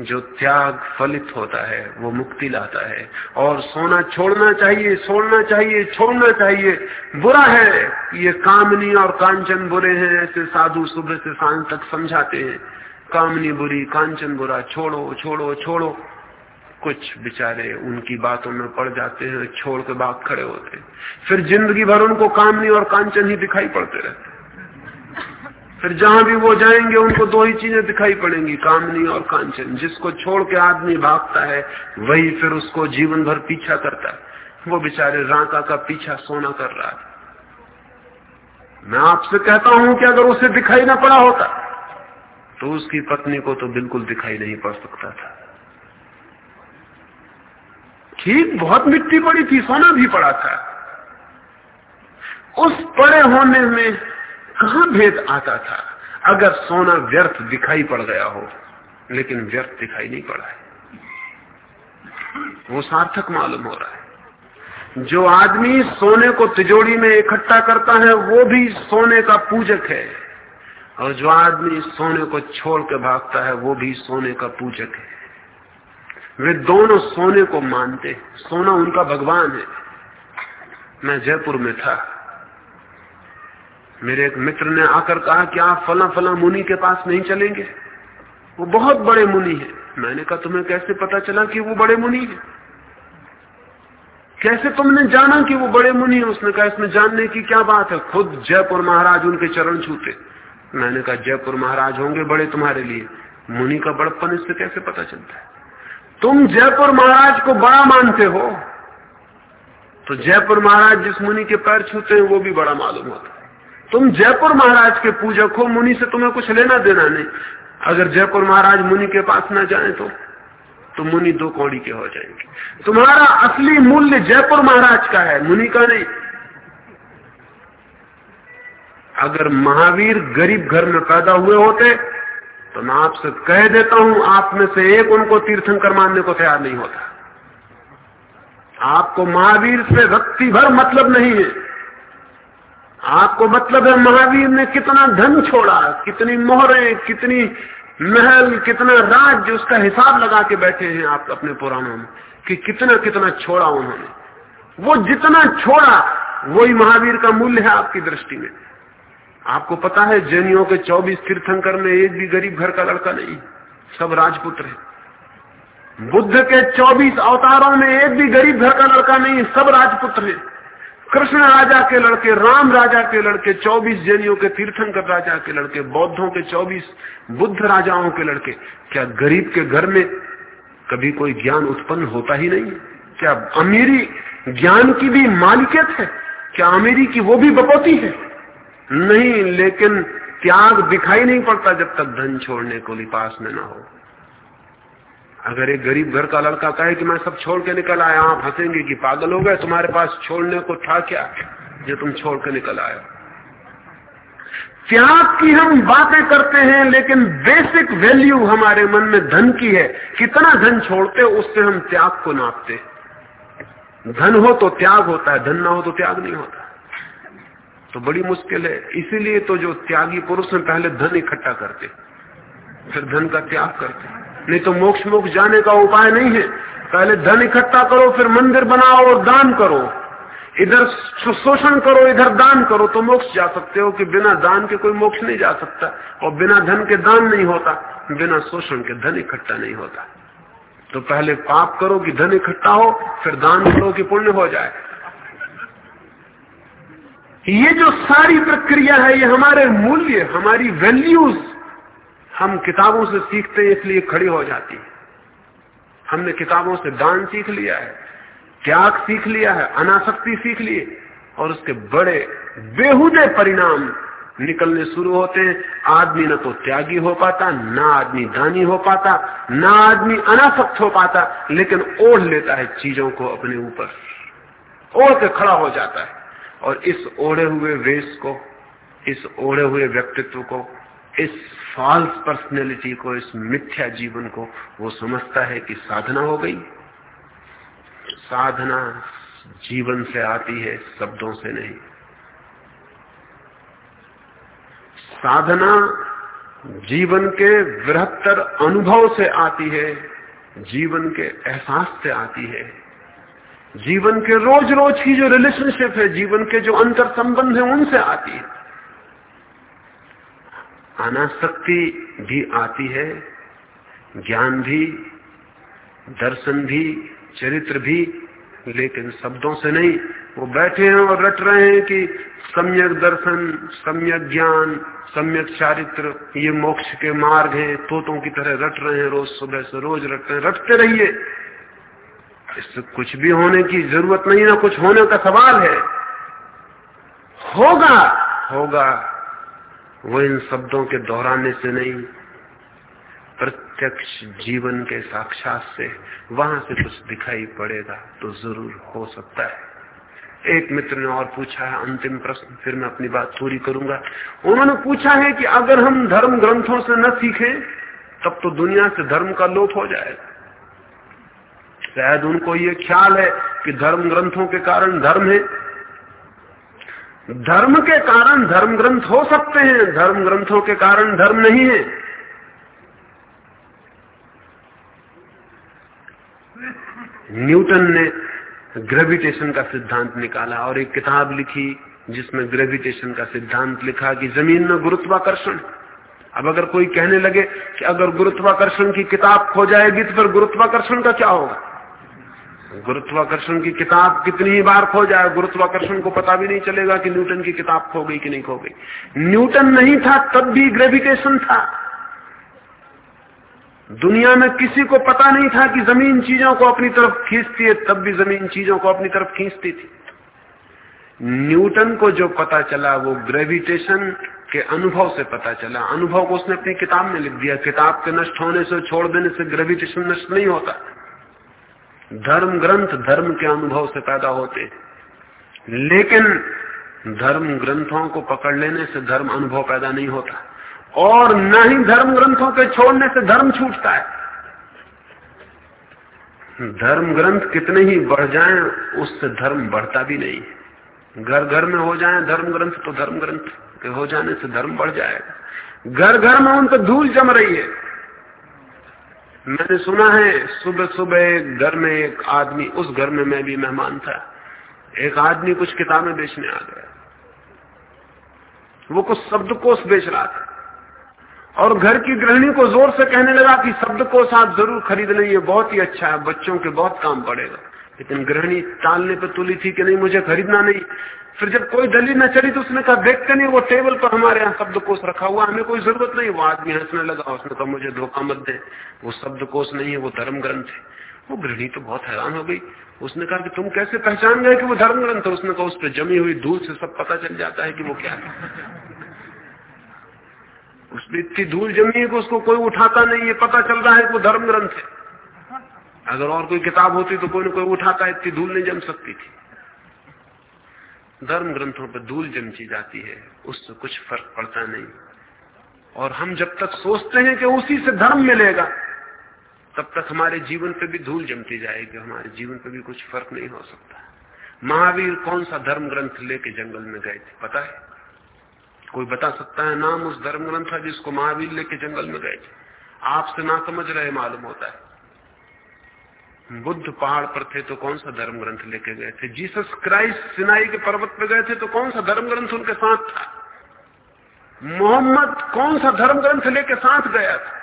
जो त्याग फलित होता है, वो मुक्ति लाता है। और सोना छोड़ना चाहिए छोड़ना चाहिए छोड़ना चाहिए। बुरा है ये कामनी और कांचन बुरे हैं, ऐसे साधु सुबह से साँझ तक समझाते हैं। कामनी बुरी, कांचन बुरा, छोड़ो छोड़ो छोड़ो। कुछ बेचारे उनकी बातों में पड़ जाते हैं, छोड़ के बाग खड़े होते हैं। फिर ज़िंदगी भर उनको कामनी और कांचन ही दिखाई पड़ते रहते फिर जहाँ भी वो जाएँगे, उनको दो ही चीज़ें दिखाई पड़ेंगी, कामनी और कांचन। जिसको छोड़ के आदमी भागता है, वही फिर उसको जीवन भर पीछा करता है। वो बेचारे राका का पीछा सोना कर रहा है। मैं आपसे कहता हूँ कि अगर उसे दिखाई ना पड़ा होता तो उसकी पत्नी को तो बिल्कुल दिखाई नहीं पड़ सकता था। ठीक, बहुत मिट्टी पड़ी थी, सोना भी पड़ा था। उस पड़े होने में कहा भेद आता था? अगर सोना व्यर्थ दिखाई पड़ गया हो, लेकिन व्यर्थ दिखाई नहीं पड़ा है। वो सार्थक मालूम हो रहा है। जो आदमी सोने को तिजोड़ी में इकट्ठा करता है, वो भी सोने का पूजक है। और जो आदमी सोने को छोड़ के भागता है, वो भी सोने का पूजक है। वे दोनों सोने को मानते सोना उनका भगवान है। मैं जयपुर में था। मेरे एक मित्र ने आकर कहा कि आप फला फला मुनि के पास नहीं चलेंगे। वो बहुत बड़े मुनि है। मैंने कहा, तुम्हें कैसे पता चला कि वो बड़े मुनि है? कैसे तुमने जाना कि वो बड़े मुनि है? उसने कहा, इसमें जानने की क्या बात है? खुद जयपुर महाराज उनके चरण छूते। मैंने कहा, जयपुर महाराज होंगे बड़े तुम्हारे लिए। मुनि का बड़प्पन इससे कैसे पता चलता है? तुम जयपुर महाराज को बड़ा मानते हो। तो जयपुर महाराज जिस मुनि के पैर छूते हैं, वो भी बड़ा मालूम होता है। तुम जयपुर महाराज के पूजक हो, मुनि से तुम्हें कुछ लेना देना नहीं। अगर जयपुर महाराज मुनि के पास ना जाए तो तो मुनि दो कौड़ी के हो जाएँगे। तुम्हारा असली मूल्य जयपुर महाराज का है, मुनि का नहीं। अगर महावीर गरीब घर में पैदा हुए होते तो मैं आपसे कह देता हूँ, आप में से एक उनको तीर्थंकर मानने को तैयार नहीं होता। आपको महावीर से रक्ति भर मतलब नहीं है। आपको मतलब है महावीर ने कितना धन छोड़ा, कितनी मोहरें, कितनी महल, कितना राज्य उसका हिसाब लगा के बैठे हैं आप अपने पुराणों में, कि कितना कितना छोड़ा उन्होंने। वो जितना छोड़ा, वही महावीर का मूल्य है आपकी दृष्टि में। आपको पता है, जैनियों के 24 तीर्थंकर में एक भी गरीब घर का लड़का नहीं, सब राजपुत्र है। बुद्ध के 24 अवतारों में एक भी गरीब घर का लड़का नहीं, सब राजपुत्र है। कृष्ण राजा के लड़के, राम राजा के लड़के 24 जैनियों के तीर्थंकर राजा के लड़के, बौद्धों के 24 बुद्ध राजाओं के लड़के, क्या गरीब के घर में कभी कोई ज्ञान उत्पन्न होता ही नहीं? क्या अमीरी ज्ञान की भी मालिकियत है? क्या अमीरी की वो भी बपौती है? नहीं, लेकिन त्याग दिखाई नहीं पड़ता जब तक धन छोड़ने को लिपास में ना हो। अगर एक गरीब घर का लड़का कहे कि मैं सब छोड़ के निकल आया, आप हंसेंगे कि पागल हो गए, तुम्हारे पास छोड़ने को था क्या? जो तुम छोड़ के निकल आए त्याग की हम बातें करते हैं, लेकिन बेसिक वैल्यू हमारे मन में धन की है। कितना धन छोड़ते, उससे हम त्याग को नापते धन हो तो त्याग होता है, धन ना हो तो त्याग नहीं होता। तो बड़ी मुश्किल है। इसीलिए तो जो त्यागी पुरुष में पहले धन इकट्ठा करते, फिर धन का त्याग करते। नहीं तो मोक्ष मोक्ष जाने का उपाय नहीं है। पहले धन इकट्ठा करो, फिर मंदिर बनाओ और दान करो। इधर शोषण करो, इधर दान करो तो मोक्ष जा सकते हो कि बिना दान के कोई मोक्ष नहीं जा सकता। और बिना धन के दान नहीं होता, बिना शोषण के धन इकट्ठा नहीं होता। तो पहले पाप करो कि धन इकट्ठा हो, फिर दान करो कि पुण्य हो जाए। ये जो सारी प्रक्रिया है, ये हमारे मूल्य, हमारी वैल्यूज़ हम किताबों से सीखते इसलिए खड़ी हो जाती है। हमने किताबों से दान सीख लिया है, त्याग सीख लिया है, अनासक्ति सीख लिए और उसके बड़े बेहुदे परिणाम निकलने शुरू होते हैं। आदमी न तो त्यागी हो पाता, ना आदमी दानी हो पाता, ना आदमी अनासक्त हो पाता, लेकिन ओढ़ लेता है चीज़ों को अपने ऊपर। ओढ़ के खड़ा हो जाता है, और इस ओढ़े हुए वेश को, इस ओढ़े हुए व्यक्तित्व को इस फॉल्स पर्सनैलिटी को, इस मिथ्या जीवन को वो समझता है कि साधना हो गई। साधना जीवन से आती है, शब्दों से नहीं। साधना जीवन के बृहत्तर अनुभव से आती है, जीवन के एहसास से आती है। जीवन के रोज रोज की जो रिलेशनशिप है, जीवन के जो अंतर संबंध है, उनसे आती है। अनाशक्ति भी आती है, ज्ञान भी, दर्शन भी, चरित्र भी, लेकिन शब्दों से नहीं, वो बैठे हैं और रट रहे हैं कि सम्यक दर्शन, सम्यक ज्ञान, सम्यक चारित्र, ये मोक्ष के मार्ग हैं, तोतों की तरह रट रहे हैं, रोज सुबह से रोज रट रहे हैं, रटते रहिए। इससे कुछ भी होने की ज़रूरत नहीं ना कुछ होने का सवाल है। होगा होगा। वो इन शब्दों के दोहराने से नहीं, प्रत्यक्ष जीवन के साक्षात से वहाँ से कुछ दिखाई पड़ेगा तो ज़रूर हो सकता है। एक मित्र ने और पूछा है अंतिम प्रश्न, फिर मैं अपनी बात पूरी करूँगा। उन्होंने पूछा है कि अगर हम धर्म ग्रंथों से न सीखें, तब तो दुनिया से धर्म का लोप हो जाएगा। शायद उनको ये ख्याल है कि धर्म ग्रंथों के कारण धर्म है धर्म के कारण धर्म ग्रंथ हो सकते हैं, धर्म ग्रंथों के कारण धर्म नहीं है। न्यूटन ने ग्रेविटेशन का सिद्धांत निकाला और एक किताब लिखी, जिसमें ग्रेविटेशन का सिद्धांत लिखा कि ज़मीन में गुरुत्वाकर्षण। अब अगर कोई कहने लगे कि अगर गुरुत्वाकर्षण की किताब खो जाएगी तो फिर गुरुत्वाकर्षण का क्या होगा? गुरुत्वाकर्षण की किताब कितनी ही बार खो जाए, गुरुत्वाकर्षण को पता भी नहीं चलेगा कि न्यूटन की किताब खो गई कि नहीं खो गई। न्यूटन नहीं था, तब भी ग्रेविटेशन था। दुनिया में किसी को पता नहीं था कि ज़मीन चीज़ों को अपनी तरफ़ खींचती है, तब भी ज़मीन चीज़ों को अपनी तरफ़ खींचती थी। न्यूटन को जो पता चला, वो ग्रेविटेशन के अनुभव से पता चला। अनुभव को उसने अपनी किताब में लिख दिया। किताब के नष्ट होने से, छोड़ देने से ग्रेविटेशन नष्ट नहीं होता। धर्म ग्रंथ धर्म के अनुभव से पैदा होते लेकिन धर्म ग्रंथों को पकड़ लेने से धर्म अनुभव पैदा नहीं होता। और न ही धर्म ग्रंथों के छोड़ने से धर्म छूटता है। धर्म ग्रंथ कितने ही बढ़ जाएँ, उससे धर्म बढ़ता भी नहीं। घर घर में हो जाए धर्म ग्रंथ तो धर्म ग्रंथ के हो जाने से धर्म बढ़ जाएगा। घर घर में उन पर धूल जम रही है। मैंने सुना है सुबह सुबह घर में एक आदमी, उस घर में मैं भी मेहमान था। एक आदमी कुछ किताबें बेचने आ गया। वो कुछ शब्दकोश बेच रहा था। और घर की गृहिणी को ज़ोर से कहने लगा कि शब्दकोश आप ज़रूर खरीद लें, ये बहुत ही अच्छा है, बच्चों के बहुत काम पड़ेगा। लेकिन गृहिणी टालने पर तुली थी कि नहीं, मुझे खरीदना नहीं। फिर जब कोई दलील न चली तो उसने कहा देखते नहीं, वो टेबल पर हमारे यहाँ शब्दकोश रखा हुआ हमें कोई ज़रूरत नहीं। वो आदमी हंसने लगा, उसने कहा, मुझे धोखा मत दे, वो शब्दकोश नहीं है, वो धर्म ग्रंथ है। वो गृहिणी तो बहुत हैरान हो गई। उसने कहा कि तुम कैसे पहचान गए कि वो धर्म ग्रंथ है? उसने कहा, उस पर जमी हुई धूल से सब पता चल जाता है कि वो क्या है। उसमें इतनी धूल जमी है कि उसको कोई उठाता नहीं है, पता चल रहा है कि वो धर्म ग्रंथ है। अगर और कोई किताब होती तो कोई ना कोई उठाता, इतनी धूल नहीं जम सकती थी। धर्म ग्रंथों पर धूल जमची जाती है, उससे कुछ फ़र्क पड़ता नहीं। और हम जब तक सोचते हैं कि उसी से धर्म मिलेगा, तब तक हमारे जीवन पे भी धूल जमती जाएगी, हमारे जीवन पे भी कुछ फ़र्क नहीं हो सकता। महावीर कौन सा धर्म ग्रंथ लेके जंगल में गए थे, पता है? कोई बता सकता है नाम उस धर्म ग्रंथ था जिसको महावीर लेके जंगल में गए थे? आपसे ना समझ रहे, मालूम होता है। बुद्ध पहाड़ पर थे तो कौन सा धर्म ग्रंथ लेके गए थे? जीसस क्राइस्ट सिनाई के पर्वत पर गए थे तो कौन सा धर्म ग्रंथ उनके साथ था? मोहम्मद कौन सा धर्म ग्रंथ लेके साथ गया था?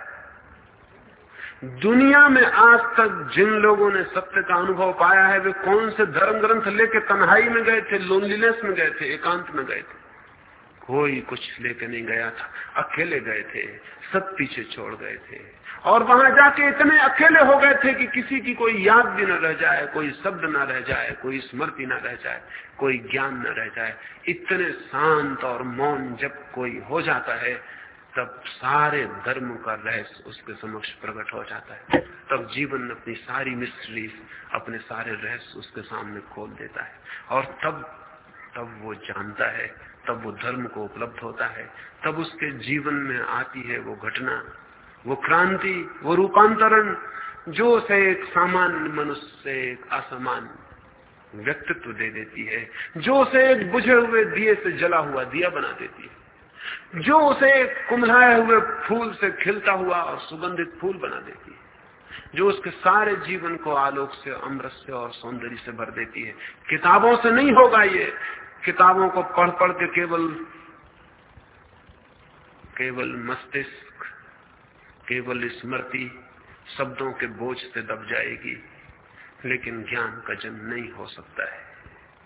दुनिया में आज तक जिन लोगों ने सत्य का अनुभव पाया है, वे कौन से धर्म ग्रंथ लेके तन्हाई में गए थे लोनलीनेस में गए थे, एकांत में गए थे? कोई कुछ लेके नहीं गया था। अकेले गए थे, सब पीछे छोड़ गए थे। और वहाँ जाके इतने अकेले हो गए थे कि किसी की कोई याद भी न रह जाए, कोई शब्द न रह जाए, कोई स्मृति न रह जाए, कोई ज्ञान न रह जाए। इतने शांत और मौन जब कोई हो जाता है, तब सारे धर्म का रहस्य उसके समक्ष प्रकट हो जाता है। तब जीवन अपनी सारी मिस्ट्रीज अपने सारे रहस्य उसके सामने खोल देता है। और तब तब वो जानता है, तब वो धर्म को उपलब्ध होता है। तब उसके जीवन में आती है वो घटना। वो क्रांति, वो रूपांतरण, जो से एक सामान्य मनुष्य से एक असमान व्यक्तित्व दे देती है, जो से एक बुझे हुए दिए से जला हुआ दिया बना देती है, जो उसे एक कुमलाए हुए फूल से खिलता हुआ और सुगंधित फूल बना देती है, जो उसके सारे जीवन को आलोक से, अमृत से और सौंदर्य से भर देती है। किताबों से नहीं होगा ये। किताबों को पढ़ पढ़ के केवल केवल मस्तिष्क केवल स्मृति शब्दों के बोझ से दब जाएगी, लेकिन ज्ञान का जन्म नहीं हो सकता है।